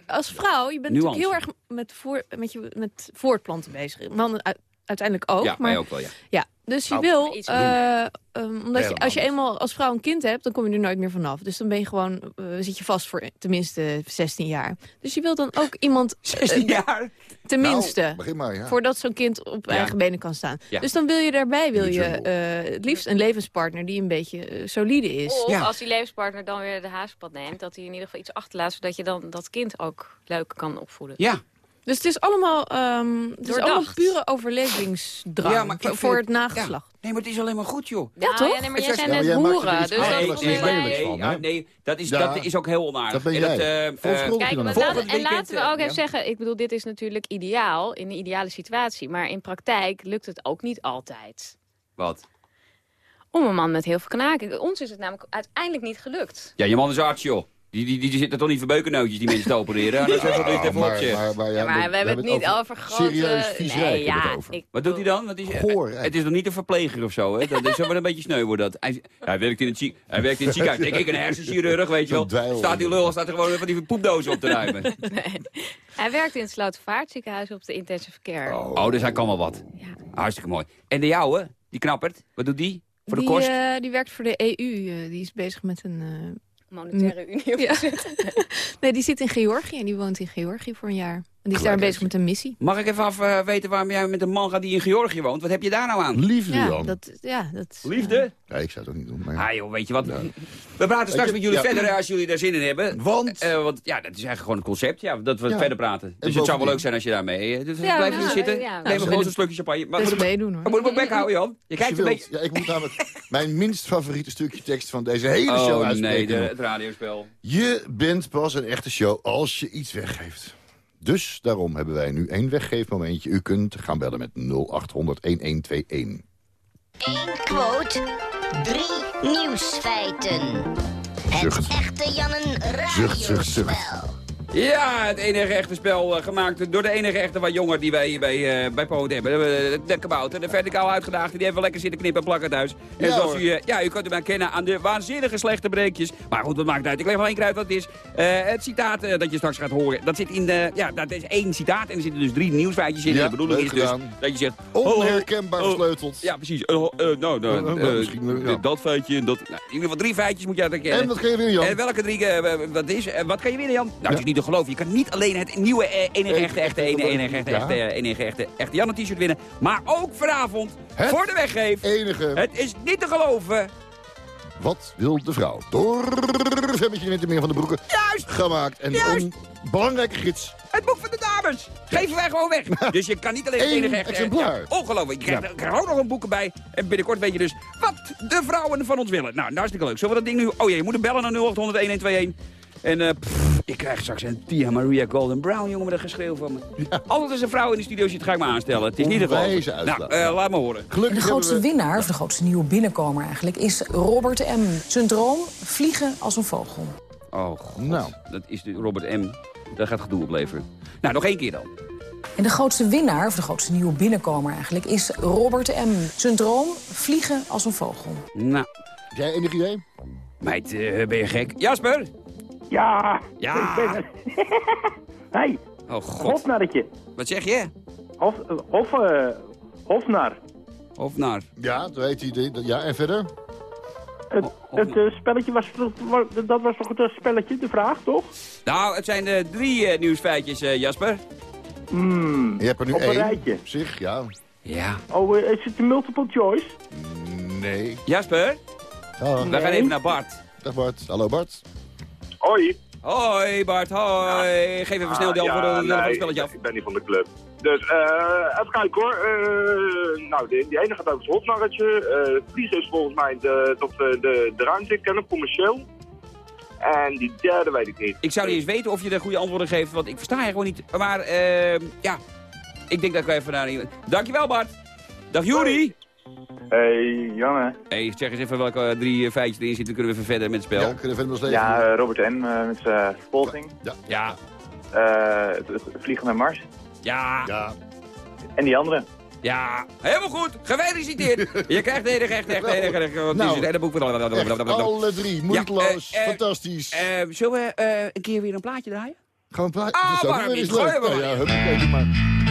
Als vrouw, je bent natuurlijk heel erg met, voor, met, je, met voortplanten bezig. Mannen uiteindelijk ook. Ja, maar, mij ook wel, ja. Ja, dus je Nou, wil, iets eh, um, omdat je, als je eenmaal als vrouw een kind hebt, dan kom je er nooit meer vanaf. Dus dan ben je gewoon, eh, zit je vast voor tenminste 16 jaar. Dus je wil dan ook iemand, 16 jaar. tenminste, Nou, begin maar, ja. voordat zo'n kind op Ja. eigen benen kan staan. Ja. Dus dan wil je daarbij, wil je eh, het liefst een levenspartner die een beetje eh, solide is. Of Ja. als die levenspartner dan weer de haaspad neemt... dat hij in ieder geval iets achterlaat... zodat je dan dat kind ook leuk kan opvoeden. Ja, Dus het is allemaal, ehm, het is Doordacht. allemaal pure overlevingsdrang Ja, maar voor, vind- het nageslacht. nee, maar het is alleen maar goed, joh. Nou, toch? Ja, nee, maar jij is- zijn ja, net er hoeren. Dus dat wij... lelijks van, ja, hè? nee, dat is, Ja. dat is ook heel onaardig. Dat ben En jij. eh, eh, Kijk, maar ook. laten- en laten we ook eh, even zeggen... ik bedoel, dit is natuurlijk ideaal, in de ideale situatie. Maar in praktijk lukt het ook niet altijd. Wat? Om een man met heel veel knaken. Ons is het namelijk uiteindelijk niet gelukt. Ja, je man is arts, joh. Die, die, die, die zitten toch niet voor beukennootjes, die mensen te opereren. Ja, even maar, opje. maar, maar, ja, Ja, maar we hebben het niet over grote... Serieus vies nee, ja, Wat doet hij dan? Wat is, Goor, het is nog niet een verpleger of zo, hè? Dat is wel een beetje sneu wordt dat. Hij, hij, werkt in het ziek, hij werkt in het ziekenhuis. Ik, ik een hersenchirurg, weet je wel. Staat die lul, staat er gewoon van die poepdozen op te ruimen. Nee. Hij werkt in het Slotervaartziekenhuis op de intensive care. Oh, dus hij kan wel wat. Ja. Hartstikke mooi. En de jouwe, die knappert, wat doet die? Voor de die, kost? eh, die werkt voor de EU. eh, die is bezig met een... eh, Monetaire Unie. Ja. nee, die zit in Georgië en die woont in Georgië voor een jaar. En die is daar bezig met een missie. Mag ik even af eh, weten waarom jij met een man gaat die in Georgië woont? Wat heb je daar nou aan? Liefde Ja, dan. dat, ja, dat, Liefde? Ja, ik zou het ook niet doen. Maar... Ah joh, weet je wat? We praten straks je- met jullie ja. verder als jullie daar zin in hebben. Want? Eh, want ja, dat is eigenlijk gewoon het concept, ja, dat we Ja. verder praten. Dus het zou wel leuk zijn als je daarmee... Dus Ja, blijf ja, hier zitten, ja. neem Nou, gewoon zo'n slukje champagne. Maar moet ik, meedoen hoor. maar moet ik mijn bek houden, Jan? Je kijkt je een beetje... Ja, ik moet namelijk mijn minst favoriete stukje tekst van deze hele show Oh uitspreken. nee, de, het radiospel. Je bent pas een echte show als je iets weggeeft. Dus daarom hebben wij nu één weggeefmomentje. U kunt gaan bellen met 0800 1121. Eén quote, drie nieuwsfeiten. Het Zucht. echte Jannen Zucht, zucht, zucht. Ja, het enige echte spel eh, gemaakt door de enige echte wat jonger die wij bij, eh bij Poot hebben. De, de kabouter, de verticaal uitgedaagde, die heeft wel lekker zitten knippen en plakken thuis. En Ja, zoals u, eh, ja, u kunt hem herkennen aan de waanzinnige slechte breekjes. Maar goed, dat maakt uit. Ik leg wel één keer uit wat het is. Eh, het citaat eh, dat je straks gaat horen, dat zit in de, ja, dat is één citaat en er zitten dus drie nieuwsfeitjes in. Ja, de bedoeling is dus dat je zegt... oh, oh, Onherkenbaar oh, versleuteld. Ja, precies. Eh, eh, nou, nou, Eh, eh, eh, eh, dat feitje en dat... Nou, in ieder geval drie feitjes moet je uit herkennen. En wat kun je winnen, Jan? En welke drie, eh, wat is, eh, wat kan je winnen, Jan? Nou, het is niet geloven. Je kan niet alleen het nieuwe eh, enige echte, echte, enige, enige echte, echte, eh, enige echte, echte Janne t-shirt winnen. Maar ook vanavond, voor de weggeef. Enige. Het is niet te geloven. Wat wil de vrouw? Door Femmetje met de meer van de broeken. Juist, Gemaakt. En Juist. een belangrijke gids. het boek van de dames. Geven wij gewoon weg. Dus je kan niet alleen het enige echte... exemplaar. Ja, ongelooflijk. Je krijgt, Ja. er krijgt ook nog een boek erbij. En binnenkort weet je dus wat de vrouwen van ons willen. Nou, hartstikke leuk. Zullen we dat ding nu... Oh ja, je moet hem bellen naar 0800 1121. En eh, pff, ik krijg straks een Tia Maria Golden Brown, jongen, met een geschreeuw van me. Altijd als een vrouw in de studio zit, ga ik me aanstellen. Het is niet geloven. Onwijze Nou, eh, laat me horen. En Gelukkig de grootste we... winnaar, of de grootste nieuwe binnenkomer eigenlijk, is Robert M. Zijn droom, vliegen als een vogel. Oh, god. Nou. Dat is de Robert M. Dat gaat gedoe opleveren. Nou, nog één keer dan. En de grootste winnaar, of de grootste nieuwe binnenkomer eigenlijk, is Robert M. Zijn droom, vliegen als een vogel. Nou, Heb jij enig idee? meid, eh, ben je gek? Jasper? Ja, Ja. ik ben er. hey, Oh, god. hofnarretje. Wat zeg je? Hof, eh, hof, eh, hofnar. Of naar? Ja, dat weet hij. Ja, en verder? Het, het eh, spelletje was, dat was toch het spelletje, de vraag, toch? Nou, het zijn de drie nieuwsfeitjes, eh, Jasper. Hmm, Je hebt er nu op een één. rijtje. Op zich, ja. Ja. Oh, is het een multiple choice? Nee. Jasper, we gaan even naar Bart. Dag Bart. Hallo Bart. Hoi. Hoi Bart, hoi. Geef even snel die Ah, antwoorden ja, van het spelletje af. Ik ben niet van de club. Dus, eh even kijken hoor. Eh, nou, die, die ene gaat over het hotnarretje. Eh vliegen is volgens mij de, tot de, de, de ruimte kennen, commercieel. En die derde weet ik niet. Ik zou niet eens weten of je de goede antwoorden geeft, want ik versta je gewoon niet. Maar, eh, ja, ik denk dat ik even naar iemand... Dankjewel Bart. Dag Juri. Hey, Janne. Hey, zeg eens even welke eh, drie eh, feitjes erin zitten. Dan kunnen we even verder met het spel. Ja, kunnen we verder nog Ja, eh, Robert eh, met zijn volging. Ja. Ja. Eh, het, vliegen naar Mars. Ja. Ja. En die andere. Ja, helemaal goed. Gefeliciteerd. je krijgt de enige echt, echt, Nou, hele boek. Alle drie. Moeiteloos. Ja, Fantastisch. Eh, zullen we eh, een keer weer een plaatje draaien? Gaan we praten? Ah, dat is ook waarom weer eens niet? Gooi leuk. hem maar. ja, huppakee, doe maar.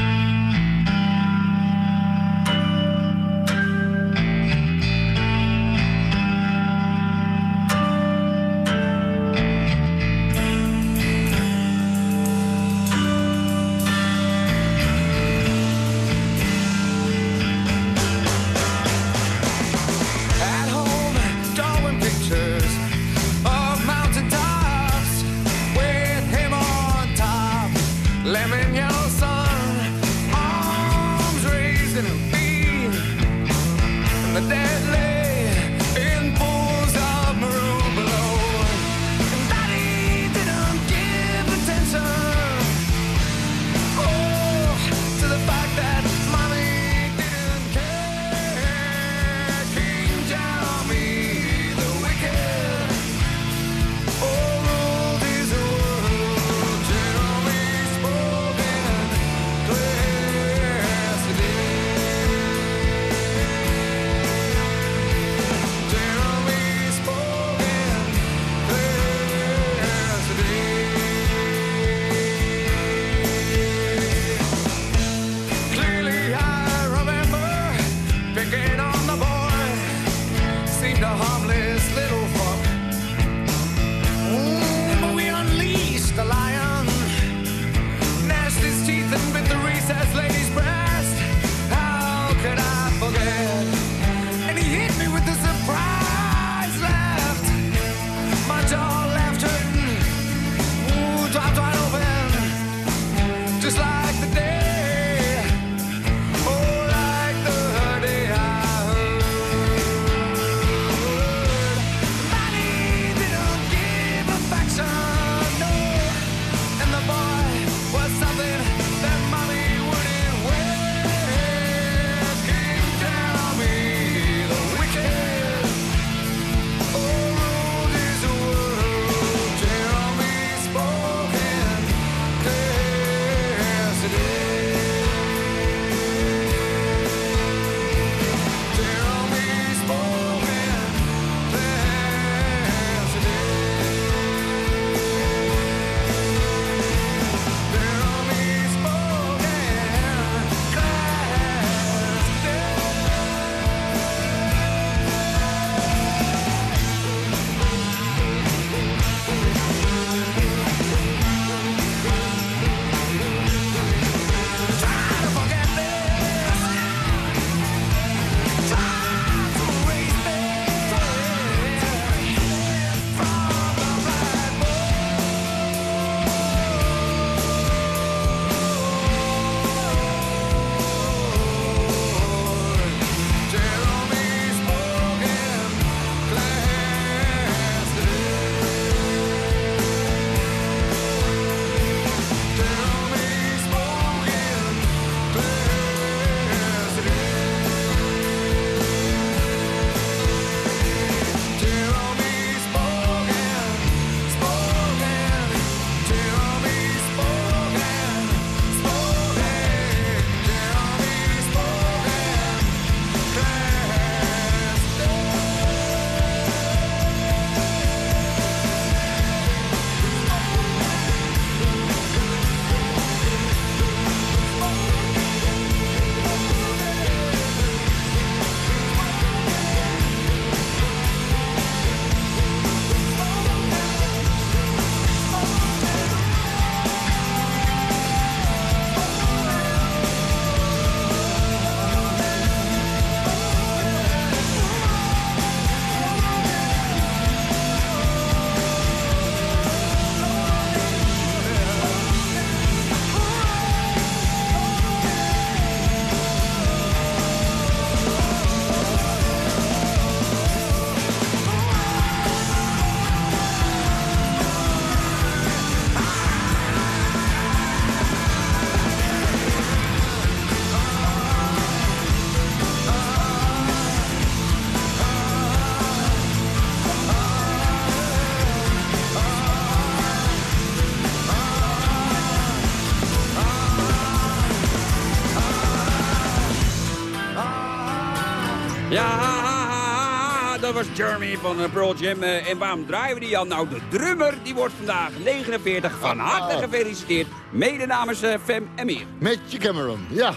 Jeremy van eh, Pearl Jam. eh, en waarom draaien we die aan? Nou, de drummer die wordt vandaag 49. Van harte gefeliciteerd. Mede namens eh, Fem en meer. Met je Cameron. Ja,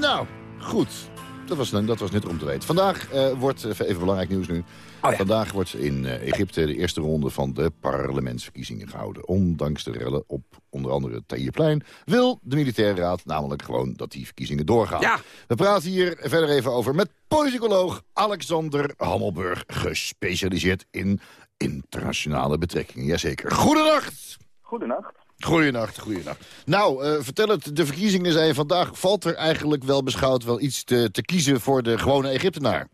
nou, goed. Dat was, dat was net om te weten. Vandaag eh, wordt, eh, even belangrijk nieuws nu. Vandaag wordt in eh, Egypte de eerste ronde van de parlementsverkiezingen gehouden. Ondanks de rellen op onder andere het Tahrirplein... wil de militaire raad namelijk gewoon dat die verkiezingen doorgaan. Ja. We praten hier verder even over met politicoloog Alexander Hammelburg... gespecialiseerd in internationale betrekkingen. Jazeker. Goedenacht! Goedenacht. Goedenacht, goedenacht. Nou, eh, vertel het, de verkiezingen zijn vandaag. Valt er eigenlijk wel beschouwd wel iets te, te kiezen voor de gewone Egyptenaar?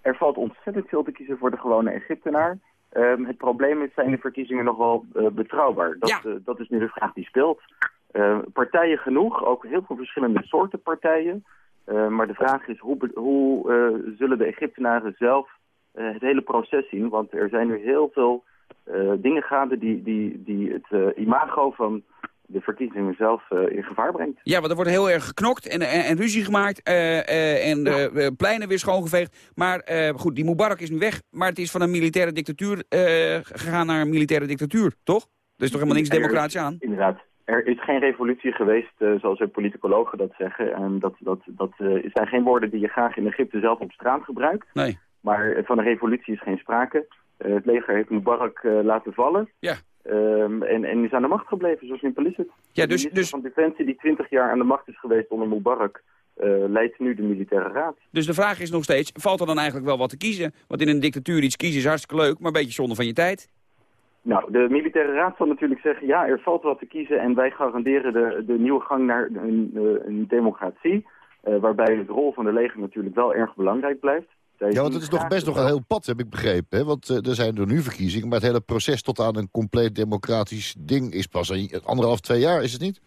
Er valt ontzettend veel te kiezen voor de gewone Egyptenaar. Ehm, het probleem is, zijn de verkiezingen nog wel eh, betrouwbaar? Dat, eh, dat is nu de vraag die speelt. Eh, partijen genoeg, ook heel veel verschillende soorten partijen. Eh, maar de vraag is, hoe, hoe eh, zullen de Egyptenaren zelf eh, het hele proces zien? Want er zijn nu heel veel eh, dingen gaande die, die, die het eh, imago van de verkiezingen zelf eh, in gevaar brengt. Ja, want er wordt heel erg geknokt en, en, en ruzie gemaakt. en pleinen weer schoongeveegd. Maar goed, die Mubarak is nu weg. Maar het is van een militaire dictatuur gegaan naar een militaire dictatuur, toch? Er is toch helemaal niks is- democratisch aan? Inderdaad. Er is geen revolutie geweest, zoals de politicologen dat zeggen. En dat, dat, dat zijn geen woorden die je graag in Egypte zelf op straat gebruikt. Nee. Maar van een revolutie is geen sprake. Eh, het leger heeft Mubarak eh, laten vallen. Ja. Ehm, en, en is aan de macht gebleven, zo simpel is het. Ja, De dus- minister dus- van Defensie die 20 jaar aan de macht is geweest onder Mubarak... eh, leidt nu de militaire raad. Dus de vraag is nog steeds, valt er dan eigenlijk wel wat te kiezen? Want in een dictatuur iets kiezen is hartstikke leuk, maar een beetje zonde van je tijd. Nou, de militaire raad zal natuurlijk zeggen, ja, er valt wat te kiezen en wij garanderen de, de nieuwe gang naar een, een democratie, waarbij het rol van de leger natuurlijk wel erg belangrijk blijft. Ja, want het is nog best nog een heel pad, heb ik begrepen. Hè? Want eh, er zijn er nu verkiezingen, maar het hele proces tot aan een compleet democratisch ding is pas een, anderhalf, twee jaar, is het niet?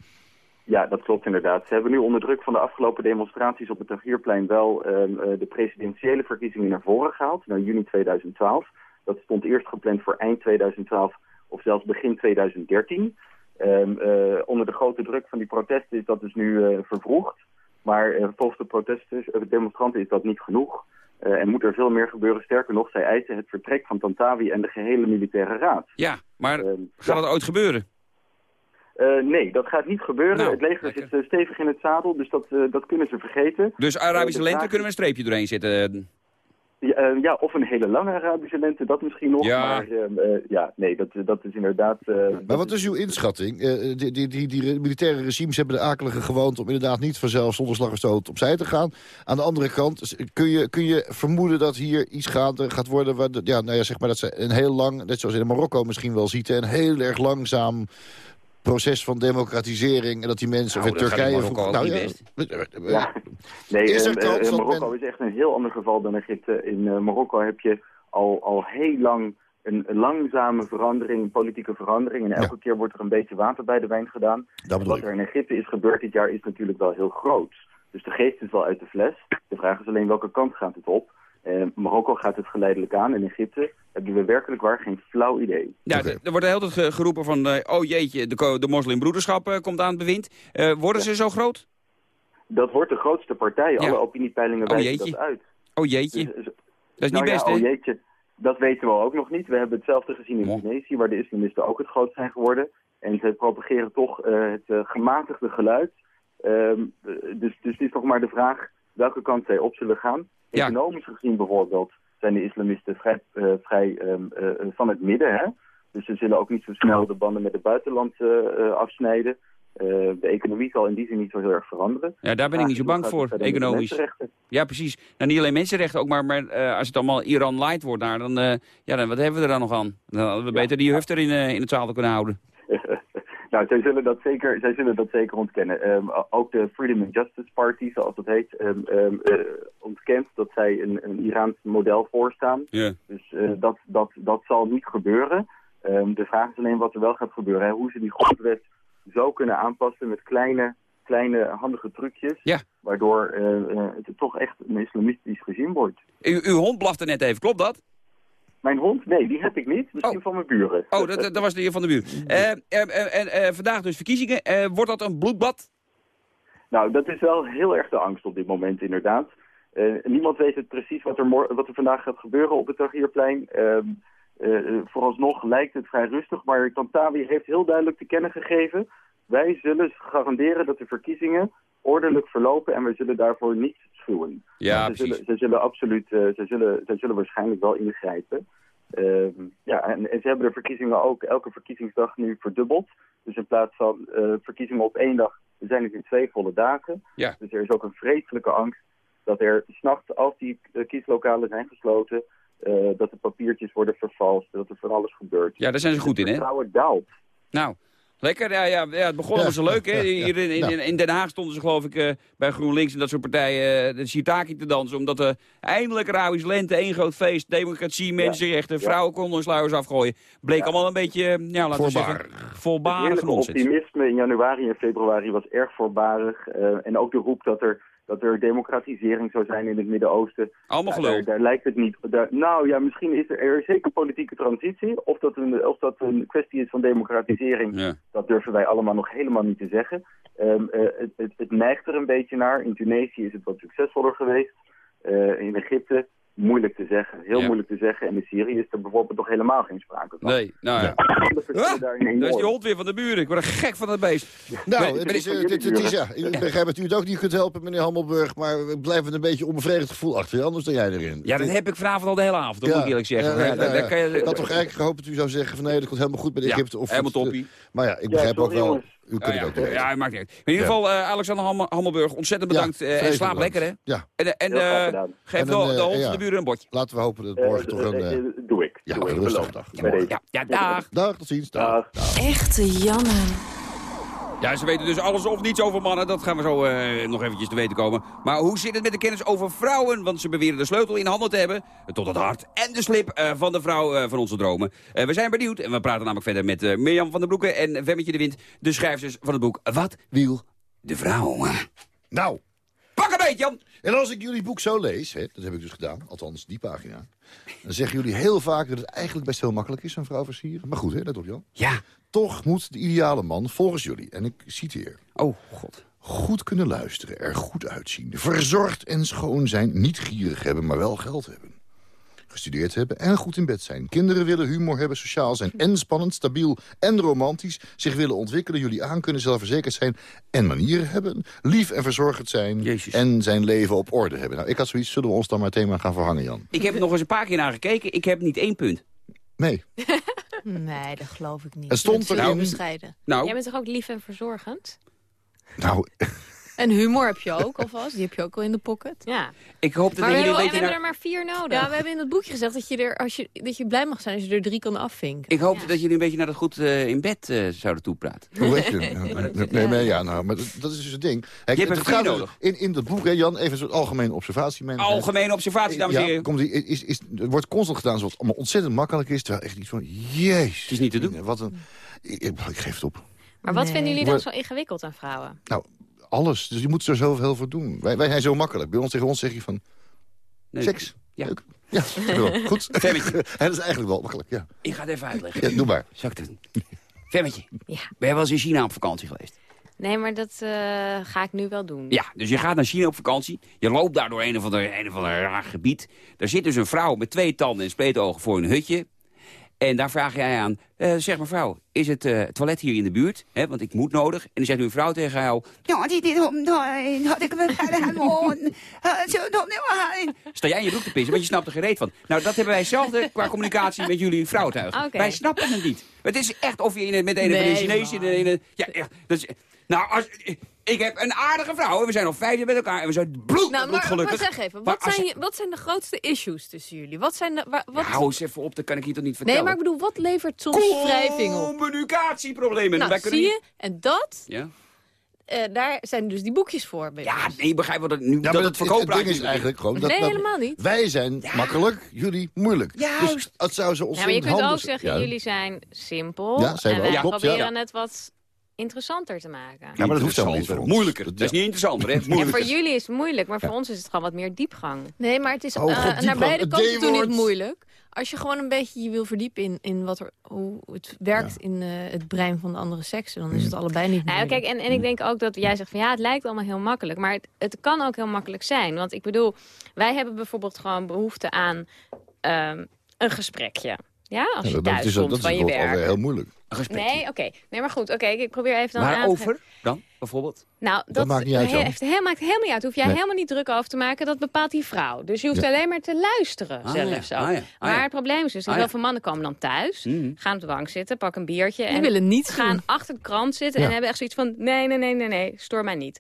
Ja, dat klopt inderdaad. Ze hebben nu onder druk van de afgelopen demonstraties op het Tahrirplein wel ehm, eh, de presidentiële verkiezingen naar voren gehaald, naar juni 2012. Dat stond eerst gepland voor eind 2012 of zelfs begin 2013. Ehm, eh, onder de grote druk van die protesten is dat dus nu vervroegd. Maar volgens de protesten, de demonstranten is dat niet genoeg. Eh, en moet er veel meer gebeuren. Sterker nog, zij eisen het vertrek van Tantawi en de gehele militaire raad. Ja, maar Ehm, gaat dat ooit gebeuren? eh, nee, dat gaat niet gebeuren. Nou, het leger zit stevig in het zadel, dus dat, dat kunnen ze vergeten. Dus Arabische lente kunnen we een streepje doorheen zetten. Ja, eh, ja, of een hele lange Arabische lente, dat misschien nog. Ja. Maar eh, eh, ja, nee, dat, dat is inderdaad... eh, Maar wat is uw inschatting? Die, die, die, die militaire regimes hebben de akelige gewoonte... om inderdaad niet vanzelf zonder slag of stoot opzij te gaan. Aan de andere kant kun je, kun je vermoeden dat hier iets gaande gaat worden... Waar, de- ja, nou ja, zeg maar dat ze een heel lang, net zoals in Marokko misschien wel ziet... een heel erg langzaam proces van democratisering... en dat die mensen, Nou, of in Turkije... Marokko ook nou, niet ja, Ja. Nee, Is er eh, Marokko is echt een heel ander geval dan Egypte. In eh, Marokko heb je al, al heel lang een, langzame verandering, politieke verandering. En elke keer wordt er een beetje water bij de wijn gedaan. Wat er in Egypte is gebeurd dit jaar is natuurlijk wel heel groot. Dus de geest is wel uit de fles. De vraag is alleen welke kant gaat het op. Eh, Marokko gaat het geleidelijk aan. In Egypte hebben we werkelijk waar geen flauw idee. Ja, er wordt de hele tijd geroepen van, eh, oh jeetje, de, de moslimbroederschap eh, komt aan het bewind. Eh, worden ze zo groot? Dat wordt de grootste partij. Ja. Alle opiniepeilingen Oh, wijzen jeetje. dat uit. Oh jeetje. Dus, dat is niet nou best, ja, hè? oh jeetje. Dat weten we ook nog niet. We hebben hetzelfde gezien in Tunesië, waar de islamisten ook het groot zijn geworden. En ze propageren toch eh, het eh, gematigde geluid. Ehm, eh, dus, dus het is nog maar de vraag welke kant zij op zullen gaan. Ja. Economisch gezien bijvoorbeeld zijn de islamisten vrij, eh, vrij ehm, eh, eh, van het midden. Hè? Dus ze zullen ook niet zo snel de banden met het buitenland eh, afsnijden. De economie zal in die zin niet zo heel erg veranderen. Ja, daar ben ik niet zo bang voor, economisch. Ja, precies. Nou, niet alleen mensenrechten ook, maar, maar als het allemaal Iran light wordt, daar, dan, eh, ja, dan wat hebben we er dan nog aan? Dan hadden we beter die hufter in, in het zadel kunnen houden. Nou, zij zullen dat zeker, zij zullen dat zeker ontkennen. Ehm, ook de Freedom and Justice Party, zoals dat heet, ehm, ehm, eh, ontkent dat zij een, een Iraans model voorstaan. Dus eh, dat, dat, dat zal niet gebeuren. De vraag is alleen wat er wel gaat gebeuren. Hè? Hoe ze die grondwet zo kunnen aanpassen met kleine, kleine handige trucjes. Waardoor eh, het toch echt een islamistisch regime wordt. U, uw hond blafte net even, klopt dat? Mijn hond? Nee, die heb ik niet. Misschien van mijn buren. Oh, dat, dat was de heer van de buurt. Eh, eh, eh, eh, vandaag dus verkiezingen. Wordt dat een bloedbad? Nou, dat is wel heel erg de angst op dit moment inderdaad. Niemand weet het precies wat er, wat er vandaag gaat gebeuren op het Tahrirplein. Ehm, eh, eh, vooralsnog lijkt het vrij rustig, maar Tantawi heeft heel duidelijk te kennen gegeven... wij zullen garanderen dat de verkiezingen ordelijk verlopen en wij zullen daarvoor niet schuwen. Ja, ze, zullen, ze zullen absoluut, eh, ze, zullen, ze zullen waarschijnlijk wel ingrijpen. Ehm, ja, en, en ze hebben de verkiezingen ook elke verkiezingsdag nu verdubbeld. Dus in plaats van eh, verkiezingen op één dag, zijn het in twee volle dagen. Ja. Dus er is ook een vreselijke angst dat er s'nachts, als die eh, kieslokalen zijn gesloten, dat de papiertjes worden vervalst, dat er van alles gebeurt. Ja, daar zijn ze goed in, hè? Het vertrouwen daalt. Nou, lekker. Ja, ja, ja, het begon allemaal zo leuk, hè? Hier in, in, in Den Haag stonden ze geloof ik eh, bij GroenLinks en dat soort partijen eh, de shiitake te dansen. Omdat er eindelijk Arabisch lente, één groot feest, democratie, mensenrechten, vrouwen konden hun sluiers afgooien. Bleek allemaal een beetje, eh, ja, laten we zeggen, Het volbarig heerlijke nonsens. optimisme in januari en februari was erg voorbarig. en ook de roep dat er, dat er democratisering zou zijn in het Midden-Oosten. Allemaal Ja, geloof. Daar, daar lijkt het niet. Daar, nou ja, misschien is er, er is zeker politieke transitie. Of dat, een, of dat een kwestie is van democratisering, dat durven wij allemaal nog helemaal niet te zeggen. Ehm, eh, het, het, het neigt er een beetje naar. In Tunesië is het wat succesvoller geweest. Eh, in Egypte moeilijk te zeggen, heel Ja. moeilijk te zeggen. En in Syrië is er bijvoorbeeld nog helemaal geen sprake van. Nee, nou ja. Ah, daarin daar is die hond weer van de buren. Ik word er gek van dat beest. Nou, Ben- het ben is, ik- eh, dit- het is, ja, ik begrijp dat u het ook niet kunt helpen, meneer Hammelburg, maar we blijven een beetje onbevredigd gevoel achter je, anders dan jij erin. Ja, dat heb ik vanavond al de hele avond, dat moet ik eerlijk zeggen. Ja, Ja, ja, daar- ja, daar ja. kan je- Ik had toch eigenlijk gehoopt dat u zou zeggen van nee, dat komt helemaal goed bij de Ja, Egypte. Of helemaal eh, toppie. Maar ja, ik Ja, begrijp ook wel, jongens. U kunt ja, het ook ja, maakt niet uit. In ieder geval, eh, Alexander Hammel- Hammelburg, ontzettend bedankt. Ja, eh, en slaap lekker, hè? Ja. En, en eh, gedaan. geef En de, een, de hond ja. de buren een bordje. Laten we hopen dat morgen toch een... doe ik. ja, deze. Ja, ja, dag. Dag, tot ziens. Dag. Dag. Echte Janne. Ja, ze weten dus alles of niets over mannen. Dat gaan we zo eh, nog eventjes te weten komen. Maar hoe zit het met de kennis over vrouwen? Want ze beweren de sleutel in handen te hebben. Tot het hart en de slip eh, van de vrouw eh, van onze dromen. Eh, we zijn benieuwd. En we praten namelijk verder met eh, Mirjam van der Broeke en Vemmetje de Wind. De schrijvers van het boek Wat wil de vrouw? Nou, Pak een beetje, Jan! en als ik jullie boek zo lees, hè, dat heb ik dus gedaan, althans die pagina, dan zeggen jullie heel vaak dat het eigenlijk best heel makkelijk is een vrouw versieren. Maar goed, hè, let op Jan. Ja. Toch moet de ideale man, volgens jullie, en ik citeer... Oh, god. Goed kunnen luisteren, er goed uitzien, verzorgd en schoon zijn... niet gierig hebben, maar wel geld hebben. Gestudeerd hebben en goed in bed zijn. Kinderen willen humor hebben, sociaal zijn en spannend, stabiel en romantisch. Zich willen ontwikkelen, jullie aan kunnen, zelfverzekerd zijn... en manieren hebben. Lief en verzorgd zijn Jezus. en zijn leven op orde hebben. Nou, ik had zoiets, zullen we ons dan maar thema gaan verhangen, Jan? Ik heb nog eens een paar keer naar gekeken. Ik heb niet één punt. Nee. Nee, dat geloof ik niet. Het stond erin- veel bescheiden. Nou, Jij bent toch ook lief en verzorgend? Nou, En humor heb je ook alvast. Die heb je ook al in de pocket. Ja. ik hoop dat Maar jullie we, hebben naar... er maar vier nodig. Ja, we hebben in het boekje gezegd dat je, er, als je, dat je blij mag zijn als je er drie kan afvinken. Ik hoop dat jullie een beetje naar dat goed eh, in bed eh, zouden toepraten. Hoe weet je? Nee, nee, nee, ja, nou, maar dat, dat is dus het ding. Kijk, Je hebt het gaat dus nodig. In, in dat boek, hè, Jan, even een soort algemene observatie. Mijn, Algemene observatie, dames en ja, heren. komt die, is, is, wordt constant gedaan zoals het allemaal ontzettend makkelijk is. Terwijl echt iets van, jezus. Het is niet te doen. Wat een, ik, ik, geef het op. Maar wat Nee. vinden jullie dan Maar- zo ingewikkeld aan vrouwen? Nou, alles. Dus je moet er zoveel voor doen. Wij, wij zijn zo makkelijk. Bij ons tegen ons zeg je van, Nee, seks. Ja. Leuk. Ja, wel. goed. Femmetje. Dat is eigenlijk wel makkelijk, ja. Ik ga het even uitleggen. ja doe maar. Zal ik het doen? Femmetje, Ja. ben je wel eens in China op vakantie geweest? Nee, maar dat eh, ga ik nu wel doen. Ja, dus je gaat naar China op vakantie. Je loopt daar door een of ander, een of ander raar gebied. Daar zit dus een vrouw met twee tanden en spleetogen voor een hutje. En daar vraag jij aan, eh, zeg mevrouw, is het eh, toilet hier in de buurt? Hè, want ik moet nodig. En dan zegt uw vrouw tegen jou... Ja, dit is om had ik Sta jij in je broek te pissen, want je snapt er gereed van. Nou, dat hebben wij hetzelfde qua communicatie met jullie vrouwtuigen. Oké. Wij snappen het niet. Het is echt of je in, een- met een of andere Nee, Chinees... in een- in een- ja, echt, dat is, nou, als, ik heb een aardige vrouw en we zijn al vijf jaar met elkaar... en we zijn bloed, Nou, maar, gelukkig. maar zeg even, wat zijn, je- wat zijn de grootste issues tussen jullie? Wat zijn de, wa- wat... Ja, hou eens even op, dat kan ik hier toch niet nee, vertellen. maar ik bedoel, wat levert soms wrijving op? Communicatieproblemen. Nou, zie je? En dat, Ja? eh, daar zijn dus die boekjes voor. ja, ons. nee, begrijp wat het nu Ja, dat het ding is eigenlijk gewoon... Dat, Nee, dat- helemaal niet. Wij zijn makkelijk, jullie moeilijk. Juist. Dus het zou zo Ja, maar je kunt handig ook zeggen, Ja. jullie zijn simpel. Ja, zijn en we wij proberen ja. het wat interessanter te maken. Ja, maar dat hoeft helemaal niet voor ons. Moeilijker. Dat- is niet interessant, hè? En Moeilijker. voor jullie is het moeilijk, maar voor ons is het gewoon wat meer diepgang. Nee, maar het is Oh, eh, God, naar diepgang. beide Het kanten toe niet moeilijk. Als je gewoon een beetje je wil verdiepen in, in wat er, hoe het werkt in eh, het brein van de andere seksen... dan is het allebei niet Nou, moeilijk. kijk, en, en ik denk ook dat jij zegt van ja, het lijkt allemaal heel makkelijk. Maar het, het kan ook heel makkelijk zijn. Want ik bedoel, wij hebben bijvoorbeeld gewoon behoefte aan ehm, een gesprekje. Ja, als je Ja, dat thuis is, komt dat is van je altijd werk. heel moeilijk. Nee, oké. Nee, maar goed. Oké, ik probeer even dan aan te Waarover dan, bijvoorbeeld? Nou, dat, maakt niet uit, heeft maakt helemaal niet uit. Hoef jij Nee. helemaal niet druk over te maken. Dat bepaalt die vrouw. Dus je hoeft Ja. alleen maar te luisteren Ah, zelfs ja. ook. Ah, ja. Ah, maar ja. het probleem is dus, dat Ah, heel ja. veel mannen komen dan thuis. Gaan op de bank zitten, pakken een biertje. Die en willen niets gaan doen. achter de krant zitten. Ja. En hebben echt zoiets van, nee, nee, nee, nee, nee. Stoor mij niet.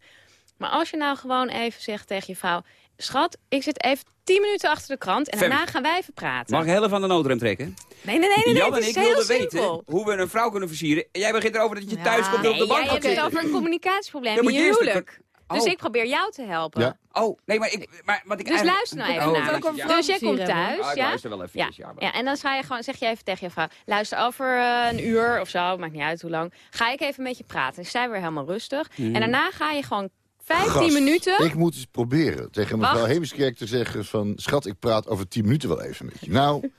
Maar als je nou gewoon even zegt tegen je vrouw... Schat, ik zit even tien minuten achter de krant. En Fem. daarna gaan wij even praten. Mag ik heel even aan de noodrem trekken? Nee, nee, nee, nee. Jan en ik wilden weten hoe we een vrouw kunnen versieren. En Jij begint erover dat je thuis komt op de Nee, bank jij hebt het zitten. over een communicatieprobleem de- huwelijk. Dus Oh. ik probeer jou te helpen. Ja. Oh, nee, maar, ik, maar wat ik Dus eigenlijk- luister nou even Oh, naar me. ja. Dus jij komt Ah, thuis, ik ja? luister wel even. Ja. ja, en dan ga je gewoon, zeg je even tegen je vrouw... luister, over eh, een uur of zo, maakt niet uit hoe lang... ga ik even met je praten. Dus zij weer helemaal rustig. Mhm. En daarna ga je gewoon 15 Gast, minuten... Ik moet eens proberen tegen mevrouw Wacht. Heemskerk te zeggen van... schat, ik praat over tien minuten wel even met je. Nou,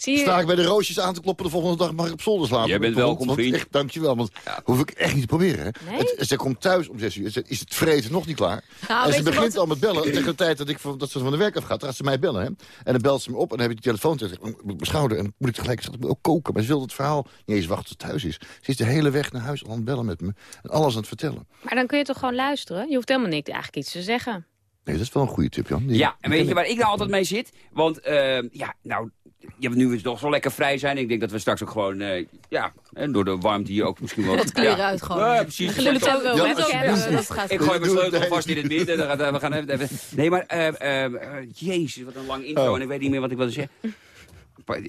Zie je... sta ik bij de roosjes aan te kloppen de volgende dag mag ik op zolder slapen. Jij bent welkom, want vriend. Echt, dankjewel, want hoef ik echt niet te proberen. Hè. Nee? Het, ze komt thuis om zes uur, is het vreten nog niet klaar. Nou, en ze je begint wat- al met bellen tegen de tijd dat, ik, van- dat ze van de werk af gaat. Gaat ze mij bellen. Hè. En dan belt ze me op en dan heb ik die telefoon tegen mijn schouder. En dan moet ik tegelijk zeggen, ik moet ook koken. Maar ze wil het verhaal niet eens wachten tot het thuis is. Ze is de hele weg naar huis al aan het bellen met me. En alles aan het vertellen. Maar dan kun je toch gewoon luisteren? Je hoeft helemaal niet eigenlijk iets te zeggen. Nee, dat is wel een goede tip, Jan. Die- Ja, en weet je waar ik nou altijd mee zit? Want, eh, ja, nou, je hebt nu toch zo lekker vrij zijn. Ik denk dat we straks ook gewoon, eh, ja, en door de warmte hier ook misschien wel... Wat kleren ja. uitgooien. Ja, precies. Lult ook wel, Ja. Ja, gaat Ik gooi mijn sleutel vast in het midden. Dan gaat- We gaan even, even- Nee, maar, eh, eh, eh, jezus, wat een lang intro. Oh. En ik weet niet meer wat ik wilde zeggen.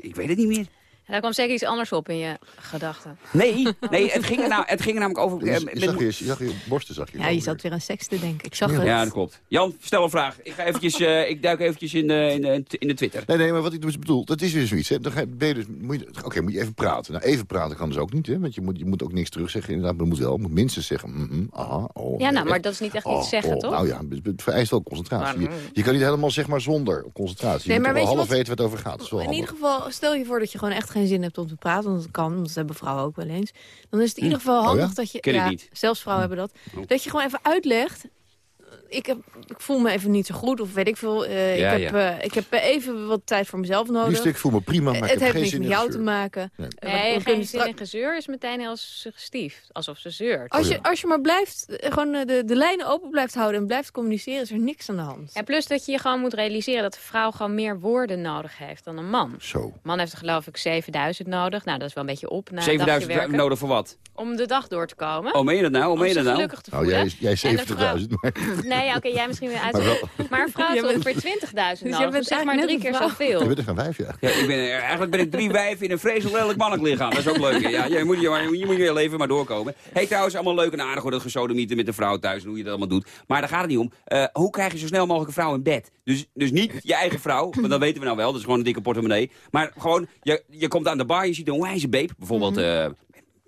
Ik weet het niet meer. Daar kwam zeker iets anders op in je gedachten. Nee, nee het, ging er nou, het ging er namelijk over... eh, Je, je met- zag je, je zag je borsten, zag je. Ja, je zat weer aan seks te denken. Ik zag het. Ja, dat klopt. Jan, stel een vraag. Ik, ga eventjes, eh, ik duik eventjes in de, in, de, in de Twitter. Nee, nee, maar wat ik dus bedoel, dat is weer zoiets. hè. Dan ga je, ben je dus, moet je, Oké, moet je even praten. Nou, even praten kan dus ook niet, hè. Want je moet, je moet ook niks terugzeggen. Inderdaad, maar je moet wel, je moet minstens zeggen... mhm, aha, oh, Ja, nou, maar dat is niet echt iets zeggen, oh, toch? Nou ja, het, het vereist wel concentratie. Maar, Je, je kan niet helemaal, zeg maar, zonder concentratie. Nee, je maar moet toch wel weet je half wat- weten waar het over gaat. In ieder geval, stel je voor dat je gewoon echt geen zin hebt om te praten. Want dat kan, want dat hebben vrouwen ook wel eens. Dan is het in ieder geval Oh handig ja? dat je... Ja, niet. Zelfs vrouwen hebben dat. Dat je gewoon even uitlegt... Ik, heb, ik voel me even niet zo goed, of weet ik veel. eh, Ja, ik, heb, ja. eh, ik heb even wat tijd voor mezelf nodig. Liefst, ik voel me prima, maar het ik heb heeft geen niks zin met in jou te maken. Nee. Nee, kunnen geen zin strak- in gezeur is meteen heel suggestief. Alsof ze zeurt. Als je, als je maar blijft, eh, gewoon eh, de, de lijnen open blijft houden en blijft communiceren, is er niks aan de hand. En plus dat je je gewoon moet realiseren dat een vrouw gewoon meer woorden nodig heeft dan een man. Zo. Een man heeft er geloof ik 7000 nodig. Nou, dat is wel een beetje op na een dagje 7000 werken. nodig voor wat? Om de dag door te komen. Oh, meen je dat nou? Oh, meen je Om dat nou? gelukkig te Nou, voelen. jij, jij En de vrouw- 70.000. maar- Nee, ja, oké, jij misschien weer uit. Maar een vrouw bent- ongeveer 20.000 Dus nodig. Dus zeg maar drie keer een zoveel. Je bent er gaan vijf, ja. Ja, ik ben, eigenlijk ben ik drie wijven in een vreselijk lelijk mannelijk lichaam. Dat is ook leuk. Ja, je, moet, je, je moet je leven maar doorkomen. hey, trouwens, allemaal leuk en aardig hoor, dat gesodemieten met de vrouw thuis en hoe je dat allemaal doet. Maar daar gaat het niet om. Eh, hoe krijg je zo snel mogelijk een vrouw in bed? Dus, dus niet je eigen vrouw, want dat weten we nou wel. Dat is gewoon een dikke portemonnee. Maar gewoon, je, je komt aan de bar, je ziet een wijze beep. Bijvoorbeeld eh,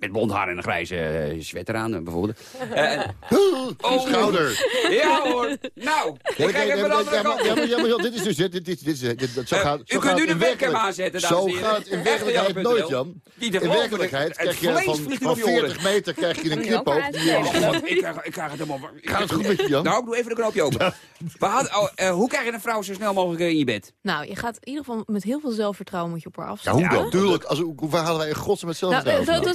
met blond haar en een grijze eh, sweater aan, eh, bijvoorbeeld. Eh, Oh, schouder. ja hoor. Nou, ik Ja, kijk kijk, even ja, de andere maar- kant. ja, maar- ja, maar Jan, dit is dus... Dit, dit, dit, dit, zo gaat, u kunt nu de webcam aanzetten, dames Zo gaat het in werkelijkheid nooit, Jan. In werkelijkheid krijg je van, vliegt van op je oren. 40 meter krijg je een knipoog. Oh, ik, krijg, ik krijg het helemaal... Gaat het goed met je, Jan? Nou, ik doe even de knoopje open. We hadden, oh, hoe krijg je een vrouw zo snel mogelijk in je bed? Nou, je gaat in ieder geval met heel veel zelfvertrouwen moet je op haar Ja, afstaan. hoe dan? Tuurlijk. Als, hoe, waar halen wij in godsnaam met Nou, zelfvertrouwen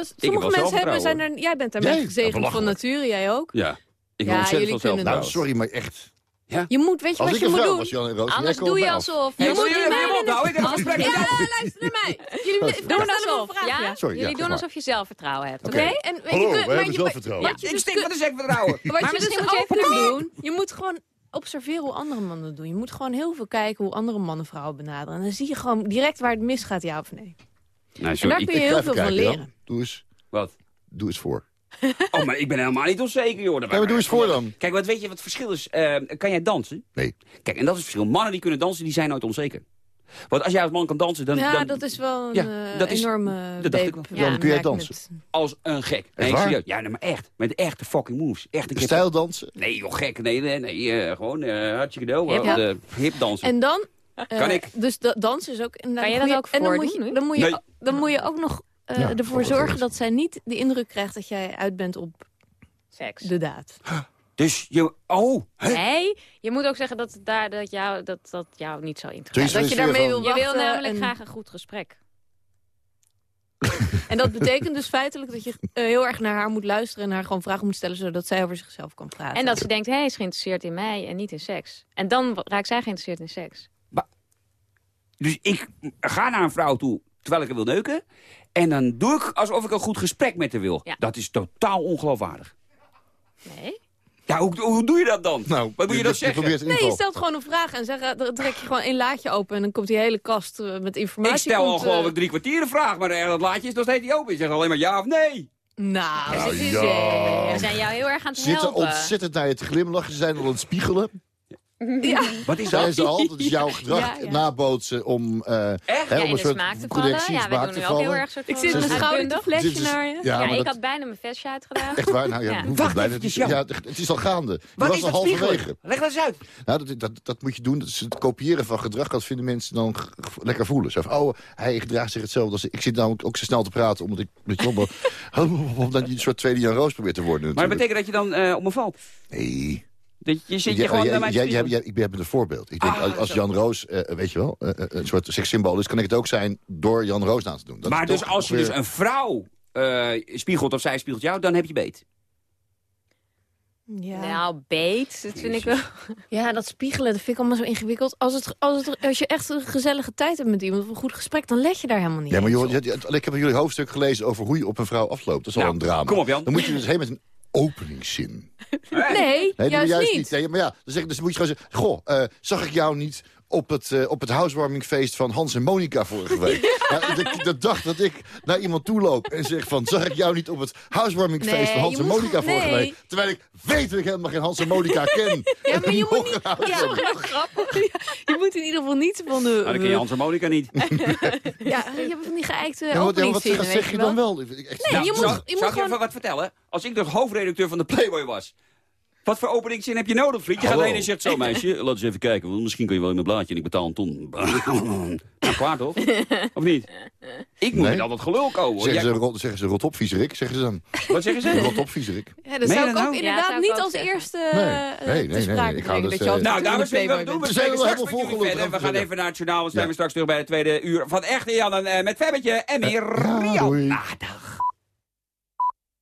heb sommige mensen hebben, zijn er, jij bent daarmee Ja, gezegend van nature, jij ook. Ja. Ik Ja, jullie kunnen Nou, sorry, maar echt. Je moet, weet je Als wat ik je moet doen? was, Jan en Roos, Anders doe je alsof. Je moet je niet even meedoen. ophouden? Ik heb een gesprek met jou. Ja, luister naar mij. Jullie Doe doen alsof. Ja? Ja? Sorry, ja, Jullie doen alsof je zelfvertrouwen hebt, oké? Oké, en weet Hallo, je, we maar hebben je- zelfvertrouwen. Ik dus stink van de zelfvertrouwen. Wat Maar je dus misschien moet je ook even moet doen, je moet gewoon observeren hoe andere mannen doen. Je moet gewoon heel veel kijken hoe andere mannen vrouwen benaderen. En dan zie je gewoon direct waar het misgaat, ja of nee. Nou, En daar kun je heel veel van kijken, leren. Doe eens, Wat? doe eens voor. Oh, maar ik ben helemaal niet onzeker, joh. Ja, maar doe eens voor dan. Kijk, wat weet je wat het verschil is? Eh, kan jij dansen? Nee. Kijk, en dat is het verschil. Mannen die kunnen dansen, die zijn nooit onzeker. Want als jij als man kan dansen, dan... Ja, dan dat is wel een Ja, eh, dat is- enorme dat dacht ik wel. beep- Jan, kun jij dansen? als een gek. Nee, serieus. Ja, nee, maar echt. Met echte fucking moves. Echt een Stijl dansen. Nee, joh, gek. Nee, nee, nee. eh, gewoon uh, hartstikke dood. Hip. Uh, hip dansen. En dan Kan ik? Dus da- dansen is ook Kan je dat ook En dan moet je, dan moet je, Nee. dan moet je ook nog eh, Ja, ervoor zorgen dat zij niet de indruk krijgt dat jij uit bent op Seks. de daad. Dus je... Oh, hè? Nee, je moet ook zeggen dat, daar, dat, jou, dat, dat jou niet zo interesseert. Dat je daarmee wil Je wil wachten namelijk en- graag een goed gesprek. En dat betekent dus feitelijk dat je eh, heel erg naar haar moet luisteren... en haar gewoon vragen moet stellen, zodat zij over zichzelf kan praten. En dat ze denkt, hé, hij is geïnteresseerd in mij en niet in seks. En dan raakt zij geïnteresseerd in seks. Dus ik ga naar een vrouw toe terwijl ik haar wil neuken. En dan doe ik alsof ik een goed gesprek met haar wil. Ja. Dat is totaal ongeloofwaardig. Nee? Ja, hoe, hoe doe je dat dan? Nou, Wat moet je dan zeggen? in Nee, je stelt gewoon een vraag en zeg, eh, dan trek je gewoon één laadje open... en dan komt die hele kast eh, met informatie. Ik stel al komt, geloof eh, ik drie kwartier een vraag, maar dat laadje is nog steeds niet open. Je zegt alleen maar ja of nee. Nou, is, ja. We zijn jou heel erg aan het Ze zitten helpen. ontzettend naar je te glimlachen. Ze zijn al aan het spiegelen. Ja. Wat is Zijn dat? ze al? Dat is jouw gedrag Ja, ja. nabootsen om, eh Echt? hè, Ja, om een soort vallen. connectie Ja, wij smaak doen te nu ook heel vallen. erg soort Ik zit met uitbundig. Dit flesje naar je. Ja, ik dat- had bijna mijn vestje uitgedaan. Echt waar? Nou ja, Wacht bijna. eventjes, Het ja, het is al gaande. Wat was is al halverwege. Leg dat eens uit. Nou, dat, dat, dat moet je doen. Dat is het kopiëren van gedrag. Dat vinden mensen dan lekker voelen. Zo van, oh, hij gedraagt zich hetzelfde als ik. Ik zit namelijk ook zo snel te praten, omdat ik met je omdat je een soort tweede Jan Roos probeert te worden. Maar dat betekent dat je dan eh op me valt? Nee. Dat je zit je gewoon naar mij spiegelen? jij- Ik ben een voorbeeld. Ik denk, Ah, als-. Jan Roos, eh, weet je wel, eh, eh, een soort sekssymbool is... kan ik het ook zijn door Jan Roos na te doen. Dat maar dus als je weer- dus een vrouw eh, spiegelt of zij spiegelt jou, dan heb je beet. Ja. Nou, beet, dat vind ik wel. ja, dat spiegelen, dat vind ik allemaal zo ingewikkeld. Als, het, als, het, als je echt een gezellige tijd hebt met iemand, of een goed gesprek, dan let je daar helemaal niet Ja, maar joh, ik heb jullie hoofdstuk gelezen over hoe je op een vrouw afloopt. Dat is al een drama. kom op, Jan. Dan moet je dus heen met een openingszin. Nee, Nee, juist, juist niet. niet. Nee, maar ja, dan, zeg, dus moet je gewoon zeggen... Goh, eh, zag ik jou niet op het, eh, op het housewarmingfeest van Hans en Monica vorige week? nou, de, de dag dat ik naar iemand toe loop en zeg van... zag ik jou niet op het housewarmingfeest Nee, van Hans en moet gewoon- vorige nee. week? Terwijl ik weet dat ik helemaal geen Hans en Monica ken. Ja, maar je moet niet... Ja, grappig. je moet in ieder geval niet van de... Nou, dan ken je Hans en Monica niet. Ja, je hebt van die geëikte Ja, wat, ja, wat openingszinnen, zeg, je dan wel? Ik- echt- Nee, je moet, zou, je moet zou ik je even wat vertellen? Als ik de hoofdredacteur van de Playboy was. Wat voor openingszin heb je nodig, vriend? Je gaat Hallo. heen en zegt zo, meisje, laat eens even kijken. Want misschien kun je wel in mijn blaadje en ik betaal een ton. nou, klaar toch? Of niet? Ik moet Nee. met al dat gelul komen. Zeggen ze, rot, zeggen ze rot op, viezerik, zeggen ze dan. Wat zeggen ze? Rot op, viezerik. Ja, dat Meen zou ik ook nou? Ja, inderdaad niet ook als zeggen. eerste Nee, eh, nee, te nee, nee, sprake nee. Ik hou dat, Dat eh, Nou, dames en de heren, wat doen we? We We straks helemaal met jullie volgeluld verder. We gaan even naar het journaal. We zijn we straks terug bij het tweede uur van Echte Jan en, eh, met Febbetje en meer Ja, Rio. dag.